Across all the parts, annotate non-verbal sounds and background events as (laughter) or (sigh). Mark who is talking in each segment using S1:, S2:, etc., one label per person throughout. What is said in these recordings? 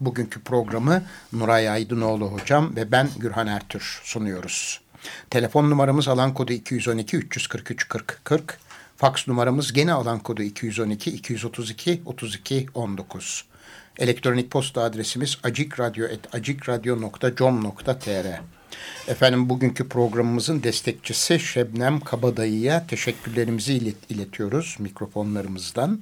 S1: Bugünkü programı Nuray Aydınoğlu hocam ve ben Gürhan Ertür sunuyoruz. Telefon numaramız alan kodu 212 343 40 40. Faks numaramız gene alan kodu 212 232 32 19. Elektronik posta adresimiz acikradyo.com.tr Efendim bugünkü programımızın destekçisi Şebnem Kabadayı'ya teşekkürlerimizi ilet iletiyoruz mikrofonlarımızdan.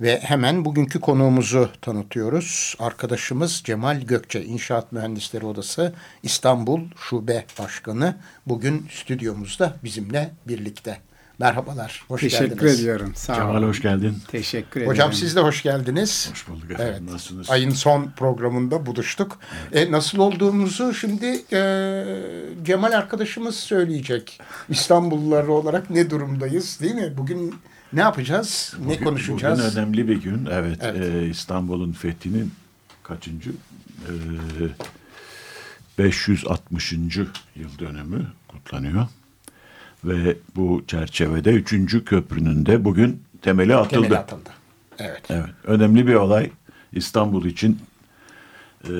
S1: Ve hemen bugünkü konuğumuzu tanıtıyoruz. Arkadaşımız Cemal Gökçe, İnşaat Mühendisleri Odası İstanbul Şube Başkanı. Bugün stüdyomuzda bizimle birlikte. Merhabalar, hoş
S2: Teşekkür
S1: geldiniz.
S2: Teşekkür ediyorum. Sağ
S3: Cemal
S2: olun.
S3: hoş geldin.
S2: Teşekkür ederim.
S1: Hocam siz de hoş geldiniz.
S3: Hoş bulduk efendim.
S1: Evet.
S3: Nasılsınız?
S1: Ayın son programında buluştuk. E, nasıl olduğumuzu şimdi e, Cemal arkadaşımız söyleyecek. İstanbullular olarak ne durumdayız değil mi? Bugün ne yapacağız? ne
S3: Bugün-
S1: konuşacağız?
S3: Bugün önemli bir gün. Evet.
S1: Evet.
S3: e, İstanbul'un fethinin kaçıncı? E, 560. yıl dönümü kutlanıyor. Ve bu çerçevede 3. köprünün de bugün temeli atıldı.
S1: Temeli atıldı. Evet.
S3: Evet. Önemli bir olay. İstanbul için e,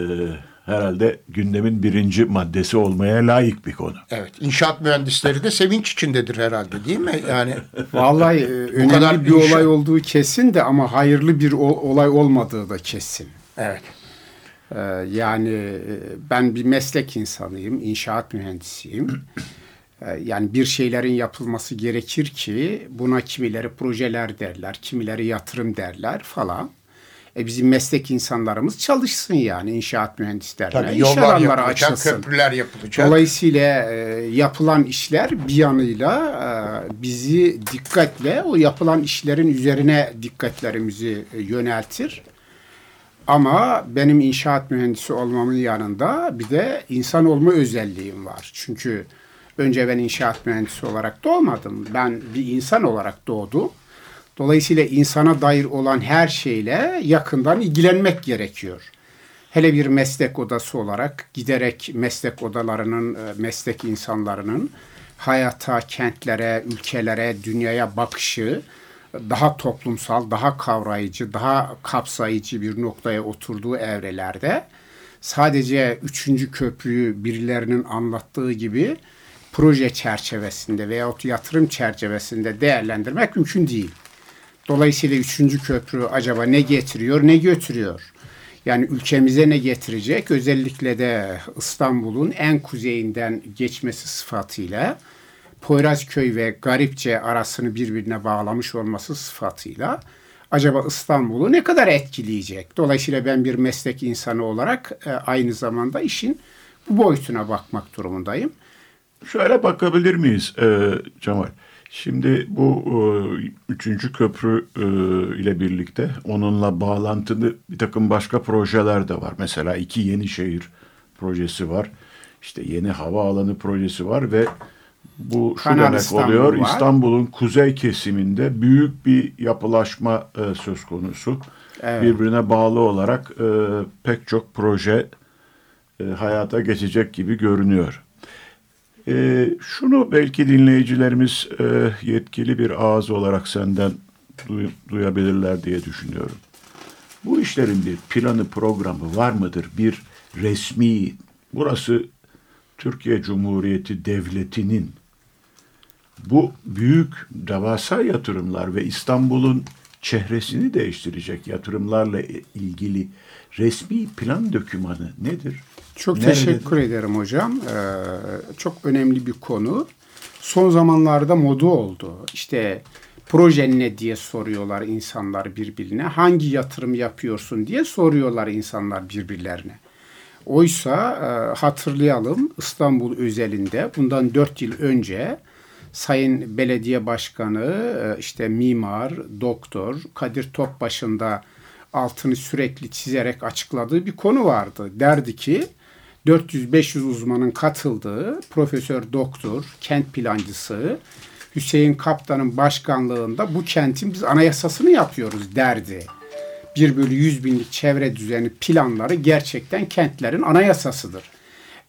S3: herhalde gündemin birinci maddesi olmaya layık bir konu.
S1: Evet. İnşaat mühendisleri de sevinç içindedir herhalde değil mi? Yani
S2: Vallahi e, önemli
S1: kadar
S2: bir
S1: inşa-
S2: olay olduğu kesin de ama hayırlı bir olay olmadığı da kesin.
S1: evet.
S2: Ee, yani e, ben bir meslek insanıyım, inşaat mühendisiyim. Ee, yani bir şeylerin yapılması gerekir ki buna kimileri projeler derler, kimileri yatırım derler falan. E bizim meslek insanlarımız çalışsın yani inşaat mühendislerine.
S1: Tabii
S2: iş
S1: yollar yapılacak,
S2: açılsın.
S1: köprüler yapılacak.
S2: Dolayısıyla e, yapılan işler bir yanıyla e, bizi dikkatle o yapılan işlerin üzerine dikkatlerimizi e, yöneltir. Ama benim inşaat mühendisi olmamın yanında bir de insan olma özelliğim var. Çünkü önce ben inşaat mühendisi olarak doğmadım. Ben bir insan olarak doğdum. Dolayısıyla insana dair olan her şeyle yakından ilgilenmek gerekiyor. Hele bir meslek odası olarak giderek meslek odalarının, e, meslek insanlarının hayata, kentlere, ülkelere, dünyaya bakışı daha toplumsal, daha kavrayıcı, daha kapsayıcı bir noktaya oturduğu evrelerde sadece üçüncü köprüyü birilerinin anlattığı gibi proje çerçevesinde veyahut yatırım çerçevesinde değerlendirmek mümkün değil. Dolayısıyla üçüncü köprü acaba ne getiriyor, ne götürüyor? Yani ülkemize ne getirecek? Özellikle de İstanbul'un en kuzeyinden geçmesi sıfatıyla Poyrazköy ve Garipçe arasını birbirine bağlamış olması sıfatıyla acaba İstanbul'u ne kadar etkileyecek? Dolayısıyla ben bir meslek insanı olarak e, aynı zamanda işin bu boyutuna bakmak durumundayım.
S3: Şöyle bakabilir miyiz e, Cemal? Şimdi bu e, üçüncü köprü e, ile birlikte onunla bağlantılı bir takım başka projeler de var. Mesela iki yeni şehir projesi var. İşte yeni havaalanı projesi var ve bu şu
S2: Kanal
S3: demek
S2: İstanbul
S3: oluyor.
S2: var.
S3: İstanbul'un kuzey kesiminde büyük bir yapılaşma e, söz konusu.
S2: Evet.
S3: Birbirine bağlı olarak e, pek çok proje e, hayata geçecek gibi görünüyor. E, şunu belki dinleyicilerimiz e, yetkili bir ağız olarak senden duy- duyabilirler diye düşünüyorum. Bu işlerin bir planı programı var mıdır? Bir resmi, burası Türkiye Cumhuriyeti Devleti'nin bu büyük devasa yatırımlar ve İstanbul'un çehresini değiştirecek yatırımlarla ilgili resmi plan dokümanı nedir?
S2: Çok
S3: Nerededir?
S2: teşekkür ederim hocam. Ee, çok önemli bir konu. Son zamanlarda modu oldu. İşte projen ne diye soruyorlar insanlar birbirine. Hangi yatırım yapıyorsun diye soruyorlar insanlar birbirlerine. Oysa e, hatırlayalım İstanbul özelinde bundan 4 yıl önce Sayın Belediye Başkanı, e, işte mimar, doktor Kadir Topbaş'ın da altını sürekli çizerek açıkladığı bir konu vardı. Derdi ki 400-500 uzmanın katıldığı Profesör Doktor, kent plancısı Hüseyin Kaptan'ın başkanlığında bu kentin biz anayasasını yapıyoruz derdi. 1 bölü 100 binlik çevre düzeni planları gerçekten kentlerin anayasasıdır.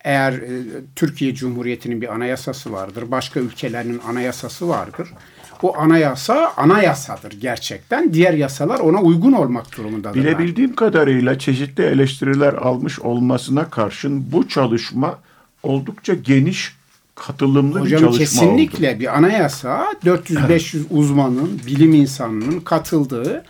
S2: Eğer e, Türkiye Cumhuriyeti'nin bir anayasası vardır, başka ülkelerin anayasası vardır. O anayasa anayasadır gerçekten. Diğer yasalar ona uygun olmak durumundadır.
S3: Bilebildiğim kadarıyla çeşitli eleştiriler almış olmasına karşın bu çalışma oldukça geniş katılımlı
S2: Hocam
S3: bir çalışma
S2: kesinlikle
S3: oldu.
S2: bir anayasa 400-500 uzmanın, bilim insanının katıldığı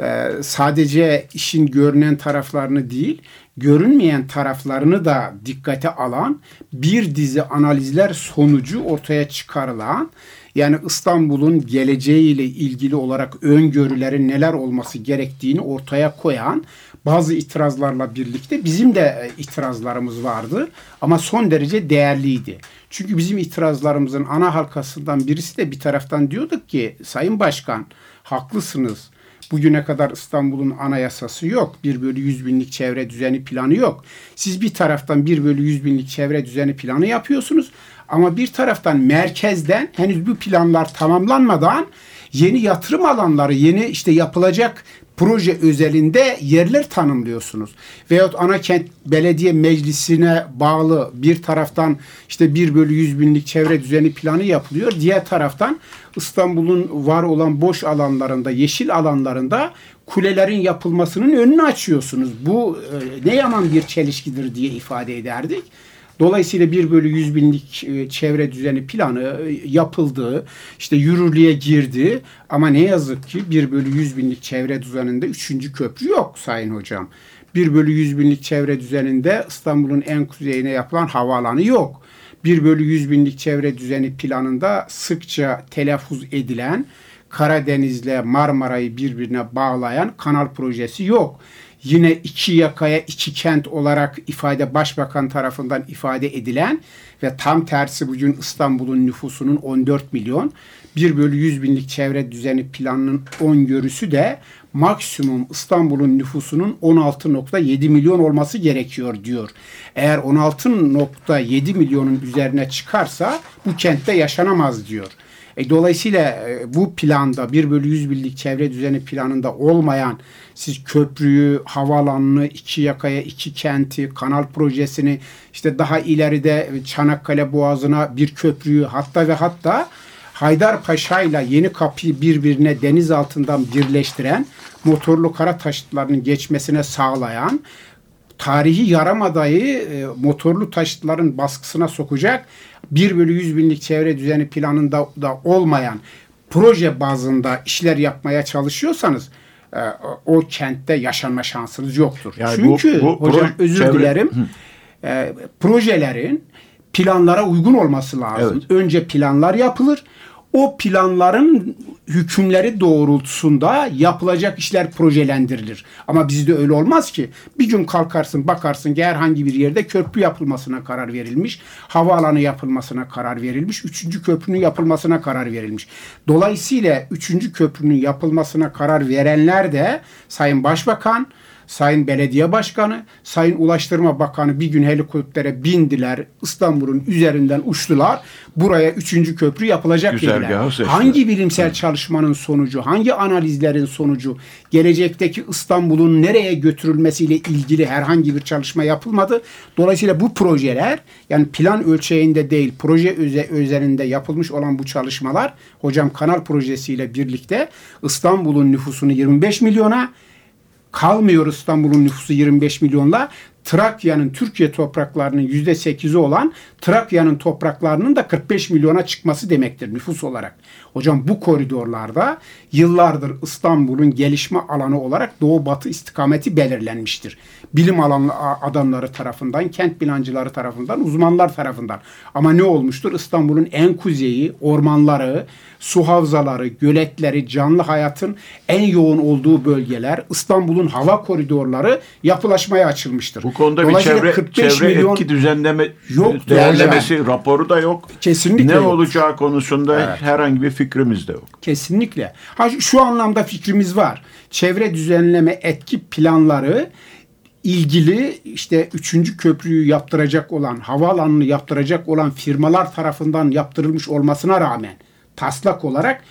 S2: e, sadece işin görünen taraflarını değil, görünmeyen taraflarını da dikkate alan bir dizi analizler sonucu ortaya çıkarılan yani İstanbul'un geleceğiyle ilgili olarak öngörülerin neler olması gerektiğini ortaya koyan bazı itirazlarla birlikte bizim de e, itirazlarımız vardı ama son derece değerliydi. Çünkü bizim itirazlarımızın ana halkasından birisi de bir taraftan diyorduk ki Sayın Başkan haklısınız. Bugüne kadar İstanbul'un anayasası yok. 1 bölü 100 binlik çevre düzeni planı yok. Siz bir taraftan 1 bölü 100 binlik çevre düzeni planı yapıyorsunuz. Ama bir taraftan merkezden henüz bu planlar tamamlanmadan yeni yatırım alanları, yeni işte yapılacak proje özelinde yerler tanımlıyorsunuz. Veyahut ana kent belediye meclisine bağlı bir taraftan işte 1 bölü 100 binlik çevre düzeni planı yapılıyor. Diğer taraftan İstanbul'un var olan boş alanlarında, yeşil alanlarında kulelerin yapılmasının önünü açıyorsunuz. Bu e, ne yaman bir çelişkidir diye ifade ederdik. Dolayısıyla 1 bölü 100 binlik e, çevre düzeni planı e, yapıldı. işte yürürlüğe girdi. Ama ne yazık ki 1 bölü 100 binlik çevre düzeninde 3. köprü yok Sayın Hocam. 1 bölü 100 binlik çevre düzeninde İstanbul'un en kuzeyine yapılan havaalanı yok. 1 bölü 100 binlik çevre düzeni planında sıkça telaffuz edilen Karadeniz'le Marmara'yı birbirine bağlayan kanal projesi yok yine iki yakaya iki kent olarak ifade başbakan tarafından ifade edilen ve tam tersi bugün İstanbul'un nüfusunun 14 milyon 1 bölü 100 binlik çevre düzeni planının öngörüsü de maksimum İstanbul'un nüfusunun 16.7 milyon olması gerekiyor diyor. Eğer 16.7 milyonun üzerine çıkarsa bu kentte yaşanamaz diyor. E, dolayısıyla e, bu planda 1 bölü 100 binlik çevre düzeni planında olmayan siz köprüyü, havaalanını, iki yakaya, iki kenti, kanal projesini işte daha ileride Çanakkale Boğazı'na bir köprüyü hatta ve hatta Haydarpaşa ile Yeni Kapı'yı birbirine deniz altından birleştiren motorlu kara taşıtlarının geçmesine sağlayan tarihi Yarımada'yı e, motorlu taşıtların baskısına sokacak 1 bölü 100 binlik çevre düzeni planında da olmayan proje bazında işler yapmaya çalışıyorsanız e, o kentte yaşanma şansınız yoktur. Yani Çünkü bu, bu hocam özür çevre... dilerim e, projelerin planlara uygun olması lazım. Evet. Önce planlar yapılır o planların hükümleri doğrultusunda yapılacak işler projelendirilir. Ama bizde öyle olmaz ki. Bir gün kalkarsın bakarsın ki herhangi bir yerde köprü yapılmasına karar verilmiş. Havaalanı yapılmasına karar verilmiş. Üçüncü köprünün yapılmasına karar verilmiş. Dolayısıyla üçüncü köprünün yapılmasına karar verenler de Sayın Başbakan, Sayın Belediye Başkanı, Sayın Ulaştırma Bakanı bir gün helikoptere bindiler. İstanbul'un üzerinden uçtular. Buraya üçüncü köprü yapılacak dediler. Hangi bilimsel çalışmanın sonucu, hangi analizlerin sonucu, gelecekteki İstanbul'un nereye götürülmesiyle ilgili herhangi bir çalışma yapılmadı. Dolayısıyla bu projeler yani plan ölçeğinde değil, proje özelinde yapılmış olan bu çalışmalar hocam kanal projesiyle birlikte İstanbul'un nüfusunu 25 milyona kalmıyor İstanbul'un nüfusu 25 milyonla. Trakya'nın Türkiye topraklarının yüzde sekizi olan Trakya'nın topraklarının da 45 milyona çıkması demektir nüfus olarak. Hocam bu koridorlarda yıllardır İstanbul'un gelişme alanı olarak doğu batı istikameti belirlenmiştir. Bilim alanı adamları tarafından, kent plancıları tarafından, uzmanlar tarafından. Ama ne olmuştur? İstanbul'un en kuzeyi, ormanları, su havzaları, göletleri, canlı hayatın en yoğun olduğu bölgeler, İstanbul'un hava koridorları yapılaşmaya açılmıştır.
S3: Bu konuda bir çevre, 45 çevre milyon etki düzenleme yok değerlemesi hocam. raporu da yok.
S2: Kesinlikle
S3: Ne
S2: yok.
S3: olacağı konusunda evet. herhangi bir fikrimiz de yok.
S2: Kesinlikle. Ha, şu anlamda fikrimiz var. Çevre düzenleme etki planları ilgili işte üçüncü köprüyü yaptıracak olan, havaalanını yaptıracak olan firmalar tarafından yaptırılmış olmasına rağmen taslak olarak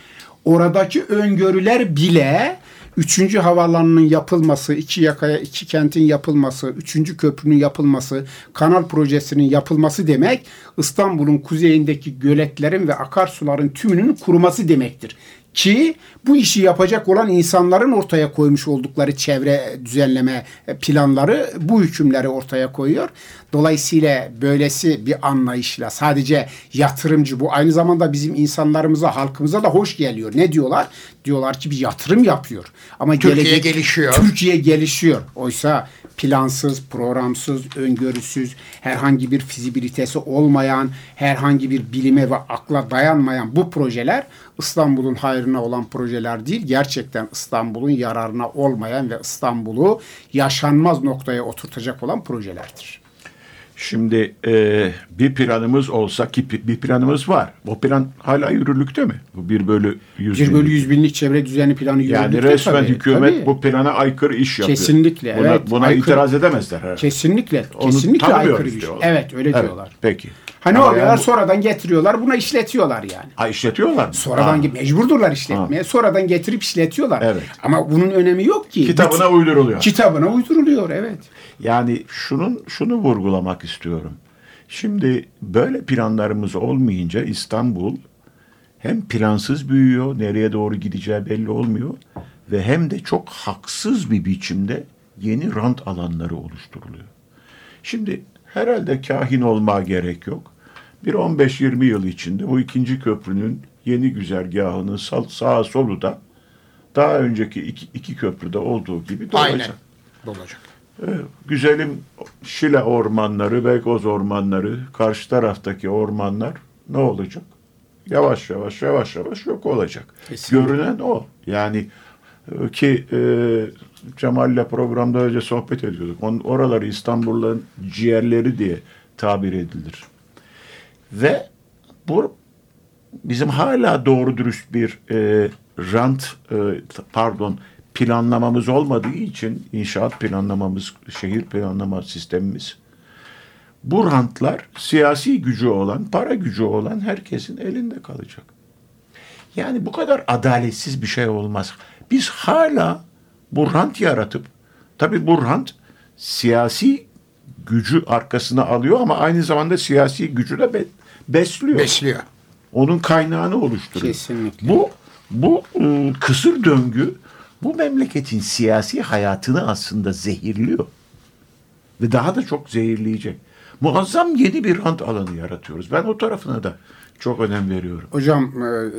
S2: oradaki öngörüler bile üçüncü havaalanının yapılması, iki yakaya iki kentin yapılması, üçüncü köprünün yapılması, kanal projesinin yapılması demek İstanbul'un kuzeyindeki göletlerin ve akarsuların tümünün kuruması demektir. Ki bu işi yapacak olan insanların ortaya koymuş oldukları çevre düzenleme planları bu hükümleri ortaya koyuyor. Dolayısıyla böylesi bir anlayışla sadece yatırımcı bu aynı zamanda bizim insanlarımıza, halkımıza da hoş geliyor. Ne diyorlar? Diyorlar ki bir yatırım yapıyor. Ama
S1: Türkiye
S2: gelecek,
S1: gelişiyor.
S2: Türkiye gelişiyor. Oysa plansız, programsız, öngörüsüz, herhangi bir fizibilitesi olmayan, herhangi bir bilime ve akla dayanmayan bu projeler İstanbul'un hayrına olan projeler değil, gerçekten İstanbul'un yararına olmayan ve İstanbul'u yaşanmaz noktaya oturtacak olan projelerdir.
S3: Şimdi e, bir planımız olsa ki bir planımız var. O plan hala yürürlükte mi? Bu 1 bölü 100
S2: 1 bölü
S3: binlik.
S2: 100 binlik çevre düzeni planı
S3: Yani
S2: yürürlükte
S3: resmen
S2: tabii,
S3: hükümet
S2: tabii.
S3: bu plana aykırı iş yapıyor.
S2: Kesinlikle,
S3: Buna,
S2: evet.
S3: buna
S2: Aykırı.
S3: itiraz edemezler herhalde.
S2: Kesinlikle,
S3: Onu
S2: kesinlikle aykırı bir şey.
S3: diyorlar.
S2: Evet, öyle
S3: Evet,
S2: diyorlar.
S3: Peki.
S2: Hani
S3: Ama
S2: oluyorlar
S3: yani
S2: sonradan getiriyorlar buna işletiyorlar yani.
S3: Ha işletiyorlar mı?
S2: Sonradan
S3: Ha.
S2: mecburdurlar işletmeye. Sonradan getirip işletiyorlar.
S3: Evet.
S2: Ama bunun önemi yok ki.
S3: Kitabına uyduruluyor.
S2: Kitabına uyduruluyor evet.
S3: Yani şunun şunu vurgulamak istiyorum. Şimdi böyle planlarımız olmayınca İstanbul hem plansız büyüyor, nereye doğru gideceği belli olmuyor ve hem de çok haksız bir biçimde yeni rant alanları oluşturuluyor. Şimdi herhalde kahin olmaya gerek yok. Bir 15-20 yıl içinde bu ikinci köprünün yeni güzergahının sağ, sağa solu da daha önceki iki, iki köprüde olduğu gibi dolacak.
S1: Aynen. Olacak.
S3: Güzelim Şile ormanları, Beykoz ormanları, karşı taraftaki ormanlar ne olacak? Yavaş yavaş yavaş yavaş yok olacak.
S2: Kesinlikle.
S3: Görünen o. Yani ki e, Cemal'le programda önce sohbet ediyorduk. On, oraları İstanbul'un ciğerleri diye tabir edilir. Ve bu bizim hala doğru dürüst bir e, rant e, pardon planlamamız olmadığı için inşaat planlamamız, şehir planlama sistemimiz bu rantlar siyasi gücü olan, para gücü olan herkesin elinde kalacak. Yani bu kadar adaletsiz bir şey olmaz. Biz hala bu rant yaratıp, tabii bu rant siyasi gücü arkasına alıyor ama aynı zamanda siyasi gücü de be- besliyor.
S1: Besliyor.
S3: Onun kaynağını oluşturuyor.
S2: Kesinlikle.
S3: Bu bu ıı, kısır döngü bu memleketin siyasi hayatını aslında zehirliyor. Ve daha da çok zehirleyecek. Muazzam yeni bir rant alanı yaratıyoruz. Ben o tarafına da çok önem veriyorum.
S2: Hocam e,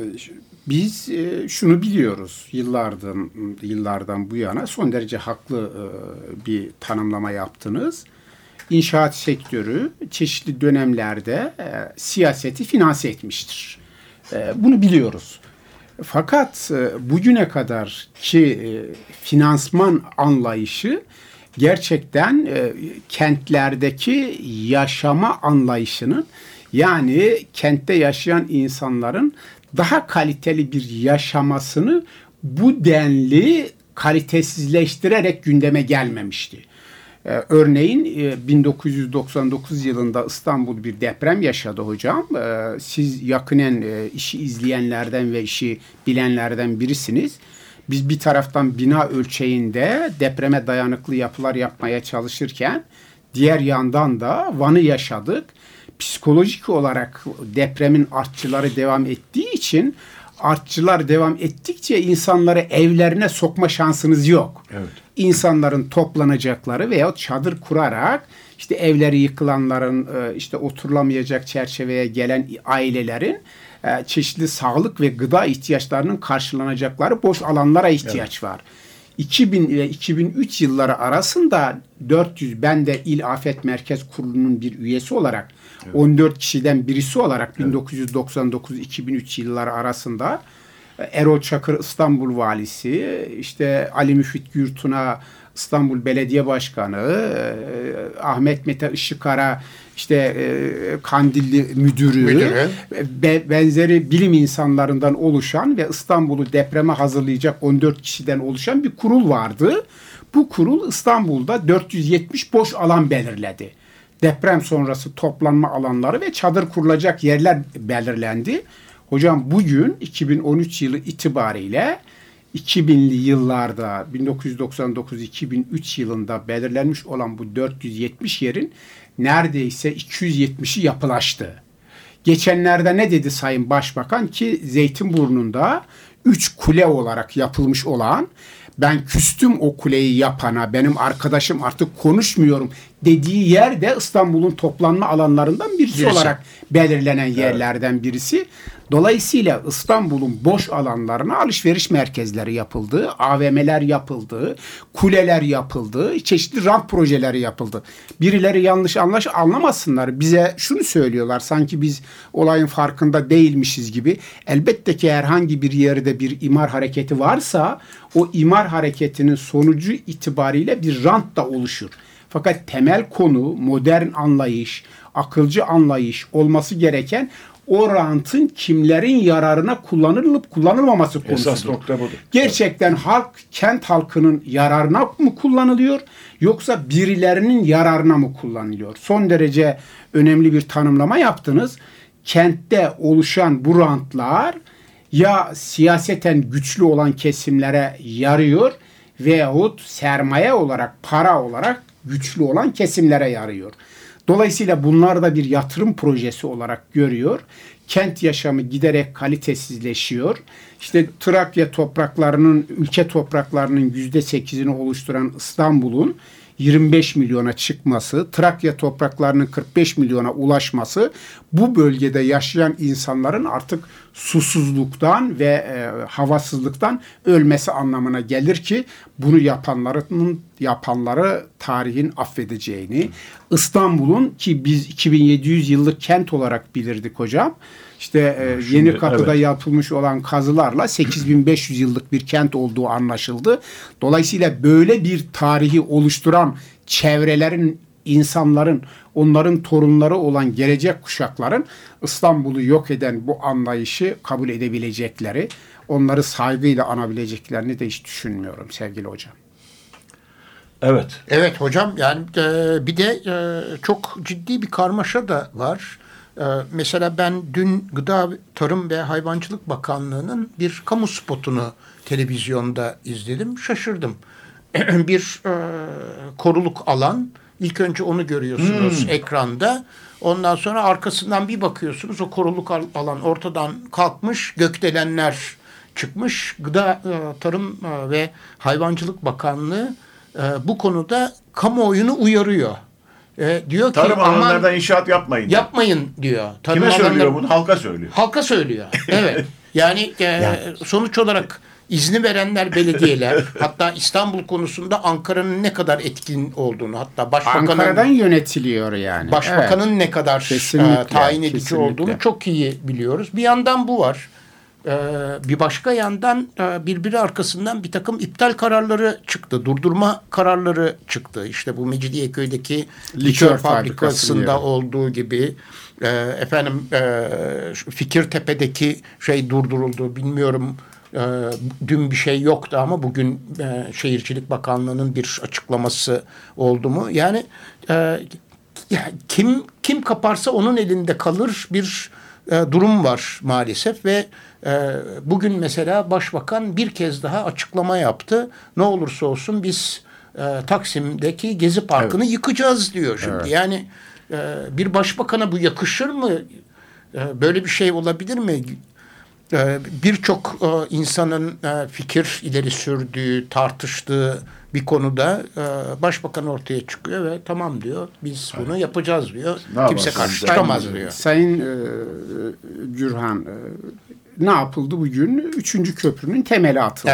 S2: biz e, şunu biliyoruz yıllardan yıllardan bu yana son derece haklı e, bir tanımlama yaptınız. İnşaat sektörü çeşitli dönemlerde siyaseti finanse etmiştir. Bunu biliyoruz. Fakat e, bugüne kadar ki e, finansman anlayışı gerçekten e, kentlerdeki yaşama anlayışının yani kentte yaşayan insanların daha kaliteli bir yaşamasını bu denli kalitesizleştirerek gündeme gelmemişti. Ee, örneğin e, 1999 yılında İstanbul bir deprem yaşadı hocam. Ee, siz yakinen e, işi izleyenlerden ve işi bilenlerden birisiniz. Biz bir taraftan bina ölçeğinde depreme dayanıklı yapılar yapmaya çalışırken diğer yandan da Van'ı yaşadık. Psikolojik olarak depremin artçıları devam ettiği için artçılar devam ettikçe insanları evlerine sokma şansınız yok.
S3: Evet.
S2: İnsanların toplanacakları veya çadır kurarak işte evleri yıkılanların e, işte oturulamayacak çerçeveye gelen ailelerin e, çeşitli sağlık ve gıda ihtiyaçlarının karşılanacakları boş alanlara ihtiyaç var. 2000 ile 2003 yılları arasında 400 ben de İl Afet Merkez Kurulu'nun bir üyesi olarak 14 kişiden birisi olarak 1999-2003 yılları arasında e, Erol Çakır İstanbul Valisi, işte Ali Müfit Gürtuna İstanbul Belediye Başkanı, e, Ahmet Mete Işıkara işte e, Kandilli müdürü,
S1: Müdürü.
S2: be- benzeri bilim insanlarından oluşan ve İstanbul'u depreme hazırlayacak 14 kişiden oluşan bir kurul vardı. Bu kurul İstanbul'da 470 boş alan belirledi. Deprem sonrası toplanma alanları ve çadır kurulacak yerler belirlendi. Hocam bugün 2013 yılı itibariyle 2000'li yıllarda 1999-2003 yılında belirlenmiş olan bu 470 yerin neredeyse 270'i yapılaştı. Geçenlerde ne dedi Sayın Başbakan ki Zeytinburnu'nda 3 kule olarak yapılmış olan ben küstüm o kuleyi yapana benim arkadaşım artık konuşmuyorum dediği yer de İstanbul'un toplanma alanlarından birisi,
S1: Birisi.
S2: olarak belirlenen yerlerden birisi. Dolayısıyla İstanbul'un boş alanlarına alışveriş merkezleri yapıldı, AVM'ler yapıldı, kuleler yapıldı, çeşitli rant projeleri yapıldı. Birileri yanlış anlaş anlamasınlar. Bize şunu söylüyorlar sanki biz olayın farkında değilmişiz gibi. Elbette ki herhangi bir yerde bir imar hareketi varsa o imar hareketinin sonucu itibariyle bir rant da oluşur. Fakat temel konu modern anlayış, akılcı anlayış olması gereken o rantın kimlerin yararına kullanılıp kullanılmaması konusudur.
S3: Esas nokta budur.
S2: Gerçekten halk, kent halkının yararına mı kullanılıyor yoksa birilerinin yararına mı kullanılıyor? Son derece önemli bir tanımlama yaptınız. Kentte oluşan bu rantlar ya siyaseten güçlü olan kesimlere yarıyor veyahut sermaye olarak, para olarak güçlü olan kesimlere yarıyor. Dolayısıyla bunlar da bir yatırım projesi olarak görüyor. Kent yaşamı giderek kalitesizleşiyor. İşte Trakya topraklarının, ülke topraklarının yüzde sekizini oluşturan İstanbul'un 25 milyona çıkması, Trakya topraklarının 45 milyona ulaşması bu bölgede yaşayan insanların artık susuzluktan ve e, havasızlıktan ölmesi anlamına gelir ki bunu yapanların yapanları tarihin affedeceğini, İstanbul'un ki biz 2700 yıllık kent olarak bilirdik hocam. İşte e,
S3: Şimdi,
S2: Yeni Kapı'da
S3: evet.
S2: yapılmış olan kazılarla 8500 yıllık bir kent olduğu anlaşıldı. Dolayısıyla böyle bir tarihi oluşturan çevrelerin insanların, onların torunları olan gelecek kuşakların İstanbul'u yok eden bu anlayışı kabul edebilecekleri, onları saygıyla anabileceklerini de hiç düşünmüyorum sevgili hocam.
S3: Evet.
S1: Evet hocam yani e, bir de e, çok ciddi bir karmaşa da var. E, mesela ben dün Gıda Tarım ve Hayvancılık Bakanlığı'nın bir kamu spotunu televizyonda izledim. Şaşırdım. (clears throat) bir e, koruluk alan. İlk önce onu görüyorsunuz ekranda. Ondan sonra arkasından bir bakıyorsunuz o koruluk al- alan ortadan kalkmış gökdelenler çıkmış. Gıda e, Tarım e, ve Hayvancılık Bakanlığı e, bu konuda kamuoyunu uyarıyor. E, diyor ki
S3: Tarım
S1: aman
S3: inşaat yapmayın.
S1: yapmayın diyor. Tarım
S3: Kime söylüyor
S1: alanları-
S3: bunu? Halka söylüyor.
S1: Halka söylüyor. Evet. (laughs) Yani, e, sonuç olarak izni verenler belediyeler (laughs) hatta İstanbul konusunda Ankara'nın ne kadar etkin olduğunu hatta başbakanın
S2: Ankara'dan yönetiliyor yani.
S1: başbakanın ne kadar
S2: Kesinlikle,
S1: e, tayin edici
S2: kesinlikle.
S1: olduğunu çok iyi biliyoruz. Bir yandan bu var. E, bir başka yandan e, birbiri arkasından bir takım iptal kararları çıktı. Durdurma kararları çıktı. İşte bu Mecidiyeköy'deki
S2: Likör fabrikası
S1: fabrikasında
S2: diyor.
S1: olduğu gibi e, efendim e, Fikirtepe'deki şey durduruldu. Bilmiyorum dün bir şey yoktu ama bugün Şehircilik Bakanlığı'nın bir açıklaması oldu mu? Yani ya kim kim kaparsa onun elinde kalır bir durum var maalesef ve bugün mesela başbakan bir kez daha açıklama yaptı. Ne olursa olsun biz e, Taksim'deki Gezi Parkı'nı yıkacağız diyor şimdi. Yani e, bir başbakana bu yakışır mı? E, böyle bir şey olabilir mi? Birçok insanın fikir ileri sürdüğü, tartıştığı bir konuda başbakan ortaya çıkıyor ve tamam diyor biz bunu yapacağız diyor.
S3: Ne
S1: Kimse karşı çıkamaz diyor.
S2: Sayın e, Gürhan e, ne yapıldı bugün? Üçüncü köprünün temeli atıldı.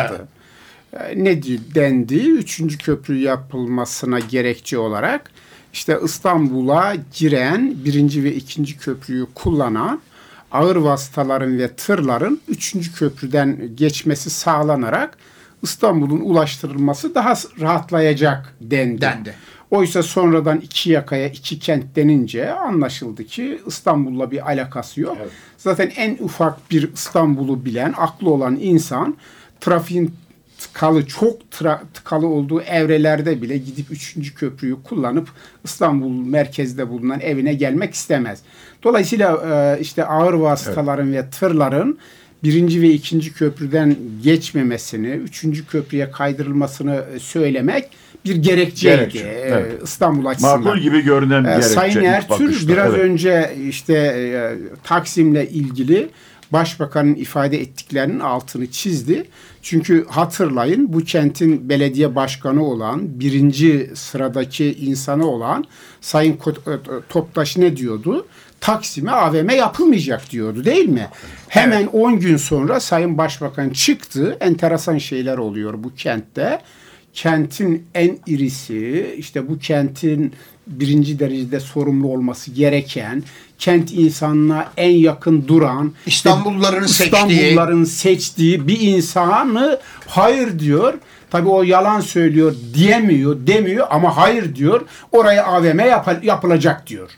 S2: E, Ne di- dendi? Üçüncü köprü yapılmasına gerekçe olarak işte İstanbul'a giren birinci ve ikinci köprüyü kullanan ağır vasıtaların ve tırların üçüncü köprüden geçmesi sağlanarak İstanbul'un ulaştırılması daha rahatlayacak dendi.
S1: Dendi.
S2: Oysa sonradan iki yakaya iki kent denince anlaşıldı ki İstanbul'la bir alakası yok.
S3: Evet.
S2: Zaten en ufak bir İstanbul'u bilen, aklı olan insan trafiğin tıkalı, çok tra- tıkalı olduğu evrelerde bile gidip üçüncü köprüyü kullanıp İstanbul merkezde bulunan evine gelmek istemez. Dolayısıyla e, işte ağır vasıtaların ve tırların birinci ve ikinci köprüden geçmemesini, üçüncü köprüye kaydırılmasını e, söylemek bir gerekçeydi
S3: Gerekçe,
S2: e,
S3: evet.
S2: İstanbul açısından.
S3: Makul gibi görünen bir
S2: Ee,
S3: gerekçe.
S2: Sayın Ertür biraz
S3: Evet.
S2: önce işte e, Taksim'le ilgili Başbakanın ifade ettiklerinin altını çizdi. Çünkü hatırlayın bu kentin belediye başkanı olan birinci sıradaki insanı olan Sayın e, Toptaş ne diyordu? Taksim'e AVM yapılmayacak diyordu değil mi? Hemen 10 gün sonra Sayın Başbakan çıktı. Enteresan şeyler oluyor bu kentte kentin en irisi, işte bu kentin birinci derecede sorumlu olması gereken, kent insanına en yakın duran,
S1: İstanbulluların
S2: işte
S1: seçtiği.
S2: İstanbulluların seçtiği bir insanı hayır diyor. Tabii o yalan söylüyor diyemiyor, demiyor ama hayır diyor. Oraya AVM yap- yapılacak diyor.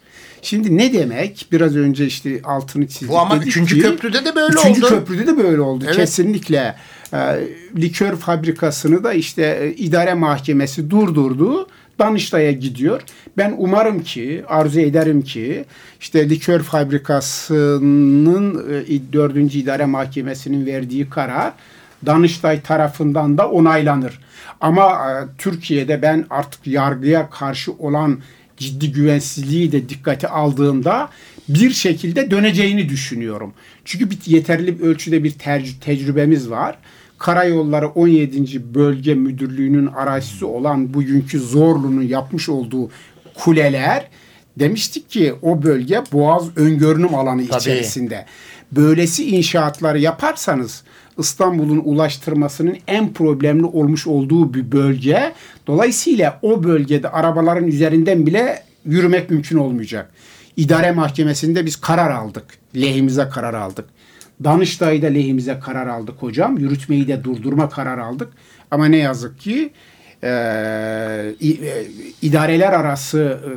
S2: Şimdi ne demek? Biraz önce işte altını çizdik.
S1: Bu ama
S2: dedik
S1: üçüncü
S2: ki-
S1: köprüde de böyle
S2: üçüncü
S1: oldu.
S2: köprüde de böyle oldu.
S1: Evet.
S2: Kesinlikle. E, likör fabrikasını da işte e, idare mahkemesi durdurdu. Danıştay'a gidiyor. Ben umarım ki, arzu ederim ki işte likör fabrikasının e, 4. idare mahkemesinin verdiği karar Danıştay tarafından da onaylanır. Ama e, Türkiye'de ben artık yargıya karşı olan ciddi güvensizliği de dikkate aldığımda bir şekilde döneceğini düşünüyorum. Çünkü bir yeterli ölçüde bir tecrübemiz var. Karayolları 17. Bölge Müdürlüğü'nün arazisi olan bugünkü Zorlu'nun yapmış olduğu kuleler demiştik ki o bölge Boğaz öngörünüm alanı
S1: Tabii.
S2: içerisinde. Böylesi inşaatları yaparsanız İstanbul'un ulaştırmasının en problemli olmuş olduğu bir bölge. Dolayısıyla o bölgede arabaların üzerinden bile yürümek mümkün olmayacak. İdare mahkemesinde biz karar aldık. Lehimize karar aldık. Danıştay'da lehimize karar aldık hocam. Yürütmeyi de durdurma karar aldık. Ama ne yazık ki e, e, idareler arası e,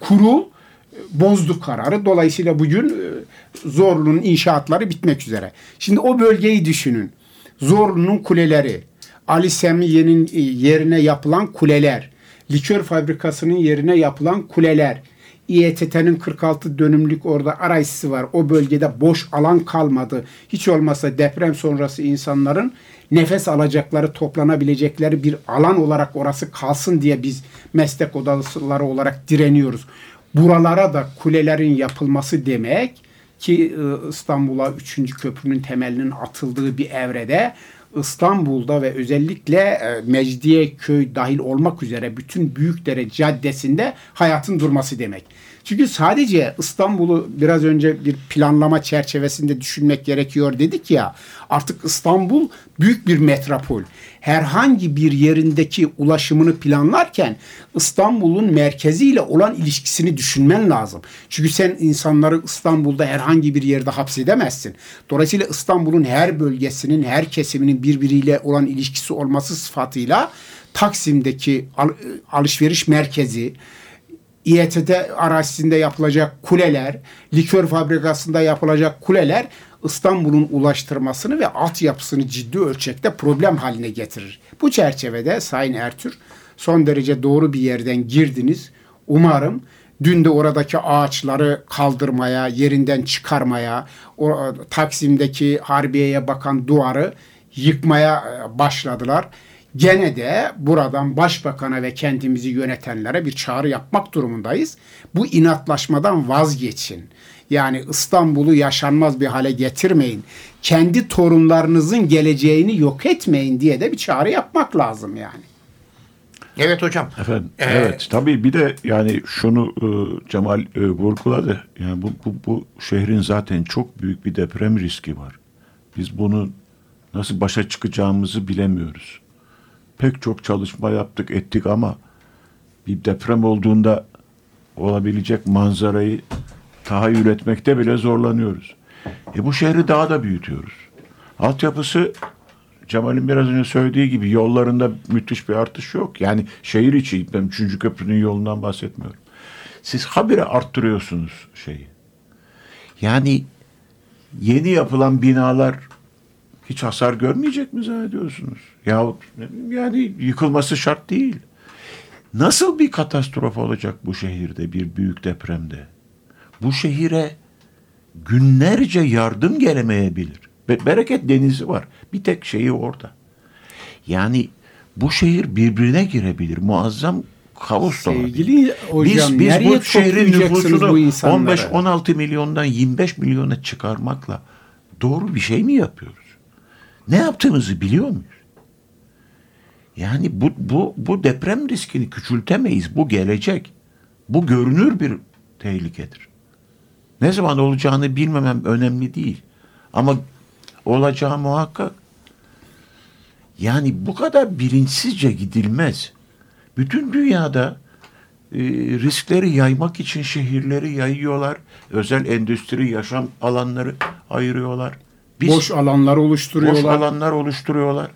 S2: kurul e, bozdu kararı. Dolayısıyla bugün e, Zorlu'nun inşaatları bitmek üzere. Şimdi o bölgeyi düşünün. Zorlu'nun kuleleri, Ali Semiye'nin e, yerine yapılan kuleler, likör fabrikasının yerine yapılan kuleler, İETT'nin 46 dönümlük orada arazisi var. O bölgede boş alan kalmadı. Hiç olmazsa deprem sonrası insanların nefes alacakları, toplanabilecekleri bir alan olarak orası kalsın diye biz meslek odaları olarak direniyoruz. Buralara da kulelerin yapılması demek ki e, İstanbul'a 3. köprünün temelinin atıldığı bir evrede İstanbul'da ve özellikle e, Mecidiyeköy dahil olmak üzere bütün Büyükdere Caddesi'nde hayatın durması demek. Çünkü sadece İstanbul'u biraz önce bir planlama çerçevesinde düşünmek gerekiyor dedik ya. Artık İstanbul büyük bir metropol. Herhangi bir yerindeki ulaşımını planlarken İstanbul'un merkeziyle olan ilişkisini düşünmen lazım. Çünkü sen insanları İstanbul'da herhangi bir yerde hapsedemezsin. Dolayısıyla İstanbul'un her bölgesinin, her kesiminin birbiriyle olan ilişkisi olması sıfatıyla Taksim'deki al- alışveriş merkezi, İETT arazisinde yapılacak kuleler, likör fabrikasında yapılacak kuleler İstanbul'un ulaştırmasını ve altyapısını ciddi ölçekte problem haline getirir. Bu çerçevede Sayın Ertür son derece doğru bir yerden girdiniz. Umarım dün de oradaki ağaçları kaldırmaya, yerinden çıkarmaya, o Taksim'deki Harbiye'ye bakan duvarı yıkmaya e, başladılar. Gene de buradan başbakana ve kendimizi yönetenlere bir çağrı yapmak durumundayız. Bu inatlaşmadan vazgeçin. Yani İstanbul'u yaşanmaz bir hale getirmeyin. Kendi torunlarınızın geleceğini yok etmeyin diye de bir çağrı yapmak lazım yani.
S1: Evet hocam.
S3: Efendim,
S1: Ee,
S3: evet tabii bir de yani şunu e, Cemal e, vurguladı. Yani bu, bu, bu şehrin zaten çok büyük bir deprem riski var. Biz bunu nasıl başa çıkacağımızı bilemiyoruz. Pek çok çalışma yaptık ettik ama bir deprem olduğunda olabilecek manzarayı tahayyül etmekte bile zorlanıyoruz. E bu şehri daha da büyütüyoruz. Altyapısı Cemal'in biraz önce söylediği gibi yollarında müthiş bir artış yok. Yani şehir içi, ben 3. köprünün yolundan bahsetmiyorum. Siz habire arttırıyorsunuz şeyi. Yani yeni yapılan binalar hiç hasar görmeyecek mi zannediyorsunuz? Yahut yani yıkılması şart değil. Nasıl bir katastrof olacak bu şehirde bir büyük depremde? Bu şehire günlerce yardım gelemeyebilir. Be bereket denizi var. Bir tek şeyi orada. Yani bu şehir birbirine girebilir. Muazzam kaos
S2: Sevgili hocam biz, biz bu şehrin nüfusunu bu
S3: 15-16 milyondan 25 milyona çıkarmakla doğru bir şey mi yapıyoruz? Ne yaptığımızı biliyor muyuz? Yani bu, bu, bu deprem riskini küçültemeyiz. Bu gelecek. Bu görünür bir tehlikedir. Ne zaman olacağını bilmemem önemli değil. Ama olacağı muhakkak. Yani bu kadar bilinçsizce gidilmez. Bütün dünyada e, riskleri yaymak için şehirleri yayıyorlar. Özel endüstri yaşam alanları ayırıyorlar.
S2: Biz, boş alanlar oluşturuyorlar.
S3: Boş alanlar oluşturuyorlar.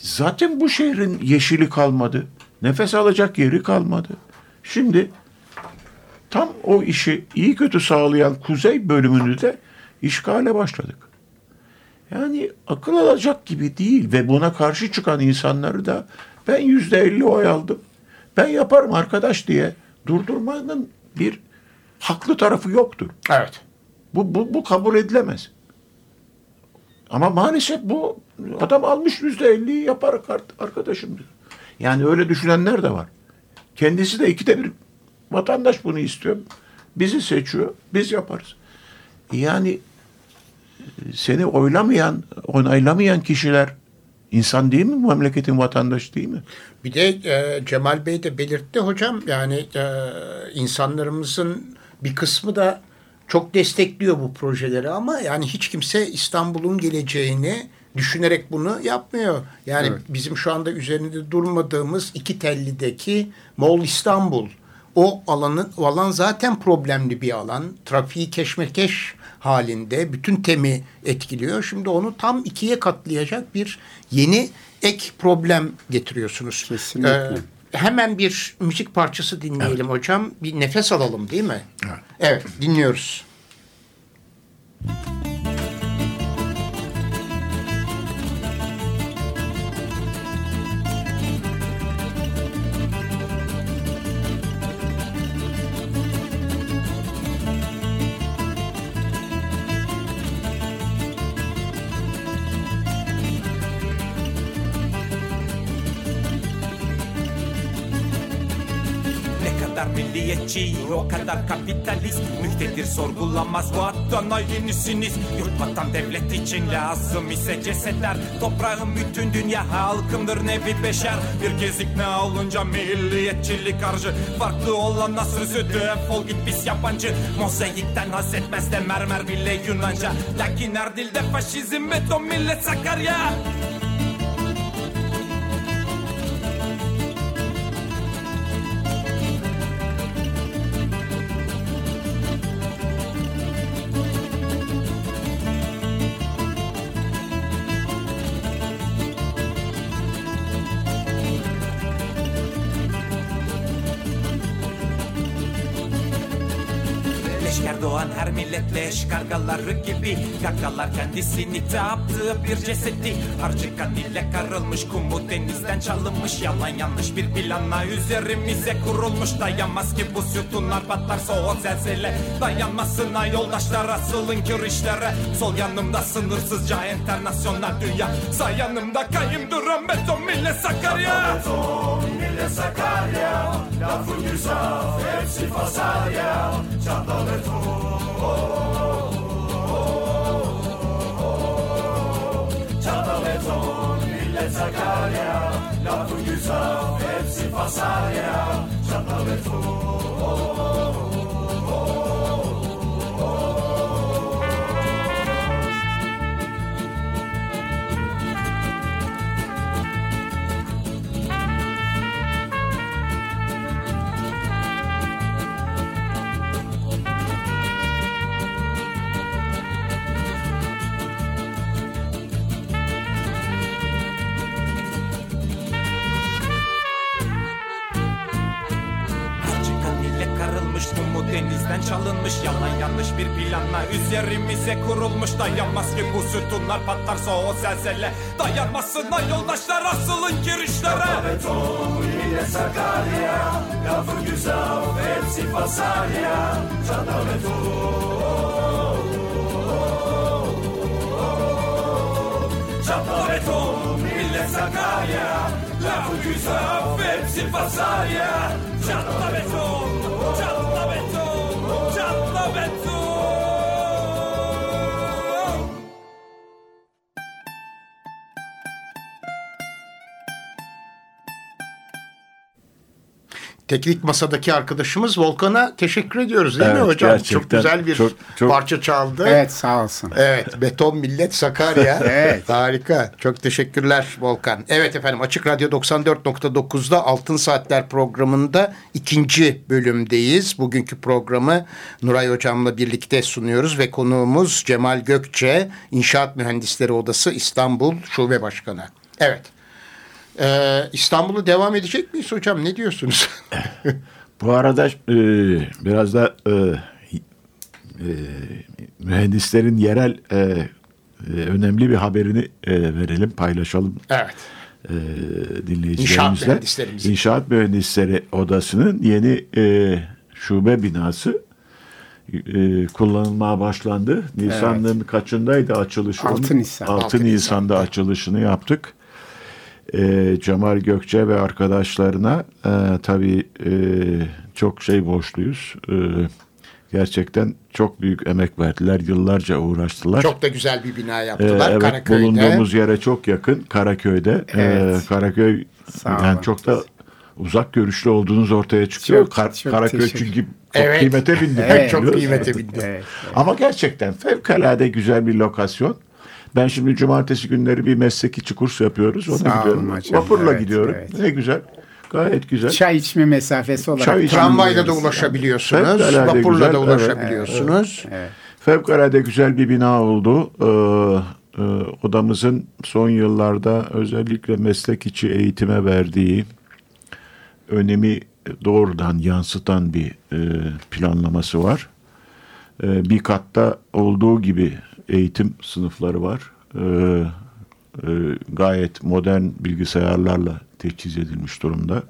S3: Zaten bu şehrin yeşili kalmadı. Nefes alacak yeri kalmadı. Şimdi tam o işi iyi kötü sağlayan kuzey bölümünü de işgale başladık. Yani akıl alacak gibi değil ve buna karşı çıkan insanları da ben yüzde elli oy aldım. Ben yaparım arkadaş diye durdurmanın bir haklı tarafı yoktur.
S1: Evet.
S3: Bu, bu, bu kabul edilemez. Ama maalesef bu adam almış yüzde elliyi yapar arkadaşım diyor. Yani öyle düşünenler de var. Kendisi de ikide bir vatandaş bunu istiyor. Bizi seçiyor, biz yaparız. Yani seni oylamayan, onaylamayan kişiler insan değil mi? Bu memleketin vatandaşı değil mi?
S1: Bir de e, Cemal Bey de belirtti hocam yani e, insanlarımızın bir kısmı da çok destekliyor bu projeleri ama yani hiç kimse İstanbul'un geleceğini düşünerek bunu yapmıyor. Yani evet. bizim şu anda üzerinde durmadığımız iki tellideki Mall İstanbul o alanın o alan zaten problemli bir alan. Trafiği keşmekeş halinde bütün temi etkiliyor. Şimdi onu tam ikiye katlayacak bir yeni ek problem getiriyorsunuz.
S2: Kesinlikle. Ee,
S1: hemen bir müzik parçası dinleyelim evet. hocam. Bir nefes alalım değil mi? Evet, evet dinliyoruz. Müzik
S4: milliyetçi o kadar kapitalist. Müktedir sorgulamaz bu hattan aynısınız Yurt vatan devlet için lazım ise cesetler. Toprağım bütün dünya halkımdır nevi beşer. Bir gezik ne olunca milliyetçilik harcı. Farklı olan nasıl sözü defol git biz yabancı. Mozaikten haz etmez de mermer bile Yunanca. Lakin her dilde faşizm beton millet Sakarya leş kargaları gibi. Gagalar kendisini taptığı bir cesedi. Harcıkan ile karılmış kumu denizden çalınmış. Yalan yanlış bir planla üzerimize kurulmuş. Dayanmaz ki bu sütunlar patlarsa o zelzele Dayanmasına yoldaşlar asılın kirişlere Sol yanımda sınırsızca internasyonel dünya. Sağ yanımda kayım duran beton millet Sakarya. Beton millet Sakarya. Lafın güzel hepsi fasarya. Çatla beton beton millet Sakarya Lafı güzel hepsi çalınmış Yalan yanlış bir planla. Üzerimize kurulmuş Dayanmaz ki bu sütunlar patlarsa o zelzele Dayanmasın lan yoldaşlar asılın girişlere. Beton yine Sakarya Lafı güzel hepsi Fasarya Çata Çapa beton, millet Sakarya. Lafı güzel, hepsi Fasarya Çatla beton, çatla beton,
S1: Teknik masadaki arkadaşımız Volkan'a teşekkür ediyoruz değil mi
S3: Evet,
S1: hocam?
S3: gerçekten
S1: Çok güzel bir
S3: çok- çok-
S1: parça çaldı.
S2: Evet sağ olsun.
S1: Evet, Beton Millet Sakarya. (laughs)
S2: Evet.
S1: Harika. Çok teşekkürler Volkan. Evet efendim Açık Radyo 94.9'da Altın Saatler programında ikinci bölümdeyiz. Bugünkü programı Nuray Hocam'la birlikte sunuyoruz ve konuğumuz Cemal Gökçe, İnşaat Mühendisleri Odası İstanbul Şube Başkanı. Evet. Ee, İstanbul'u devam edecek miyiz hocam? Ne diyorsunuz? (laughs)
S3: Bu arada e, biraz da e, e, mühendislerin yerel e, e, önemli bir haberini e, verelim, paylaşalım
S1: evet.
S3: e, dinleyicilerimizle.
S1: İnşaat mühendislerimizin.
S3: İnşaat Mühendisleri Odası'nın yeni e, şube binası e, kullanılmaya başlandı. Nisan'ın kaçındaydı açılışı?
S2: Altı
S3: Onun-
S2: Nisan.
S3: 6
S1: Altı
S3: Nisan'da açılışını yaptık. E, Cemal Gökçe ve arkadaşlarına e, tabii e, çok şey borçluyuz. E, gerçekten çok büyük emek verdiler. Yıllarca uğraştılar.
S1: Çok da güzel bir bina
S3: Ee,
S1: yaptılar
S3: evet
S1: Karaköy'de.
S3: bulunduğumuz yere çok yakın Karaköy'de.
S2: Evet.
S3: Ee, Karaköy yani çok da uzak görüşlü olduğunuz ortaya çıkıyor.
S2: Çok-
S3: Kar-
S2: çok
S3: Karaköy
S2: teşekkür-
S3: çünkü çok
S1: Evet.
S3: kıymete bindi.
S1: Evet, çok kıymete bindi.
S2: Evet.
S3: Ama gerçekten fevkalade güzel bir lokasyon. Ben şimdi cumartesi günleri bir meslek içi kurs yapıyoruz. Ona
S2: Sağ
S3: gidiyorum.
S2: hocam.
S3: Vapurla
S2: Evet,
S3: gidiyorum.
S2: evet.
S3: Ne güzel. Gayet güzel.
S2: Çay içme mesafesi olarak
S3: Çay
S1: Tramvayla da ulaşabiliyorsunuz.
S3: Fevkalade
S1: Vapurla
S3: güzel,
S1: da
S3: evet.
S1: ulaşabiliyorsunuz.
S3: Fevkalade güzel bir bina oldu. Ee, e, odamızın son yıllarda özellikle meslek içi eğitime verdiği önemi doğrudan yansıtan bir e, planlaması var. E, bir katta olduğu gibi eğitim sınıfları var. E, e, gayet modern bilgisayarlarla teçhiz edilmiş durumda.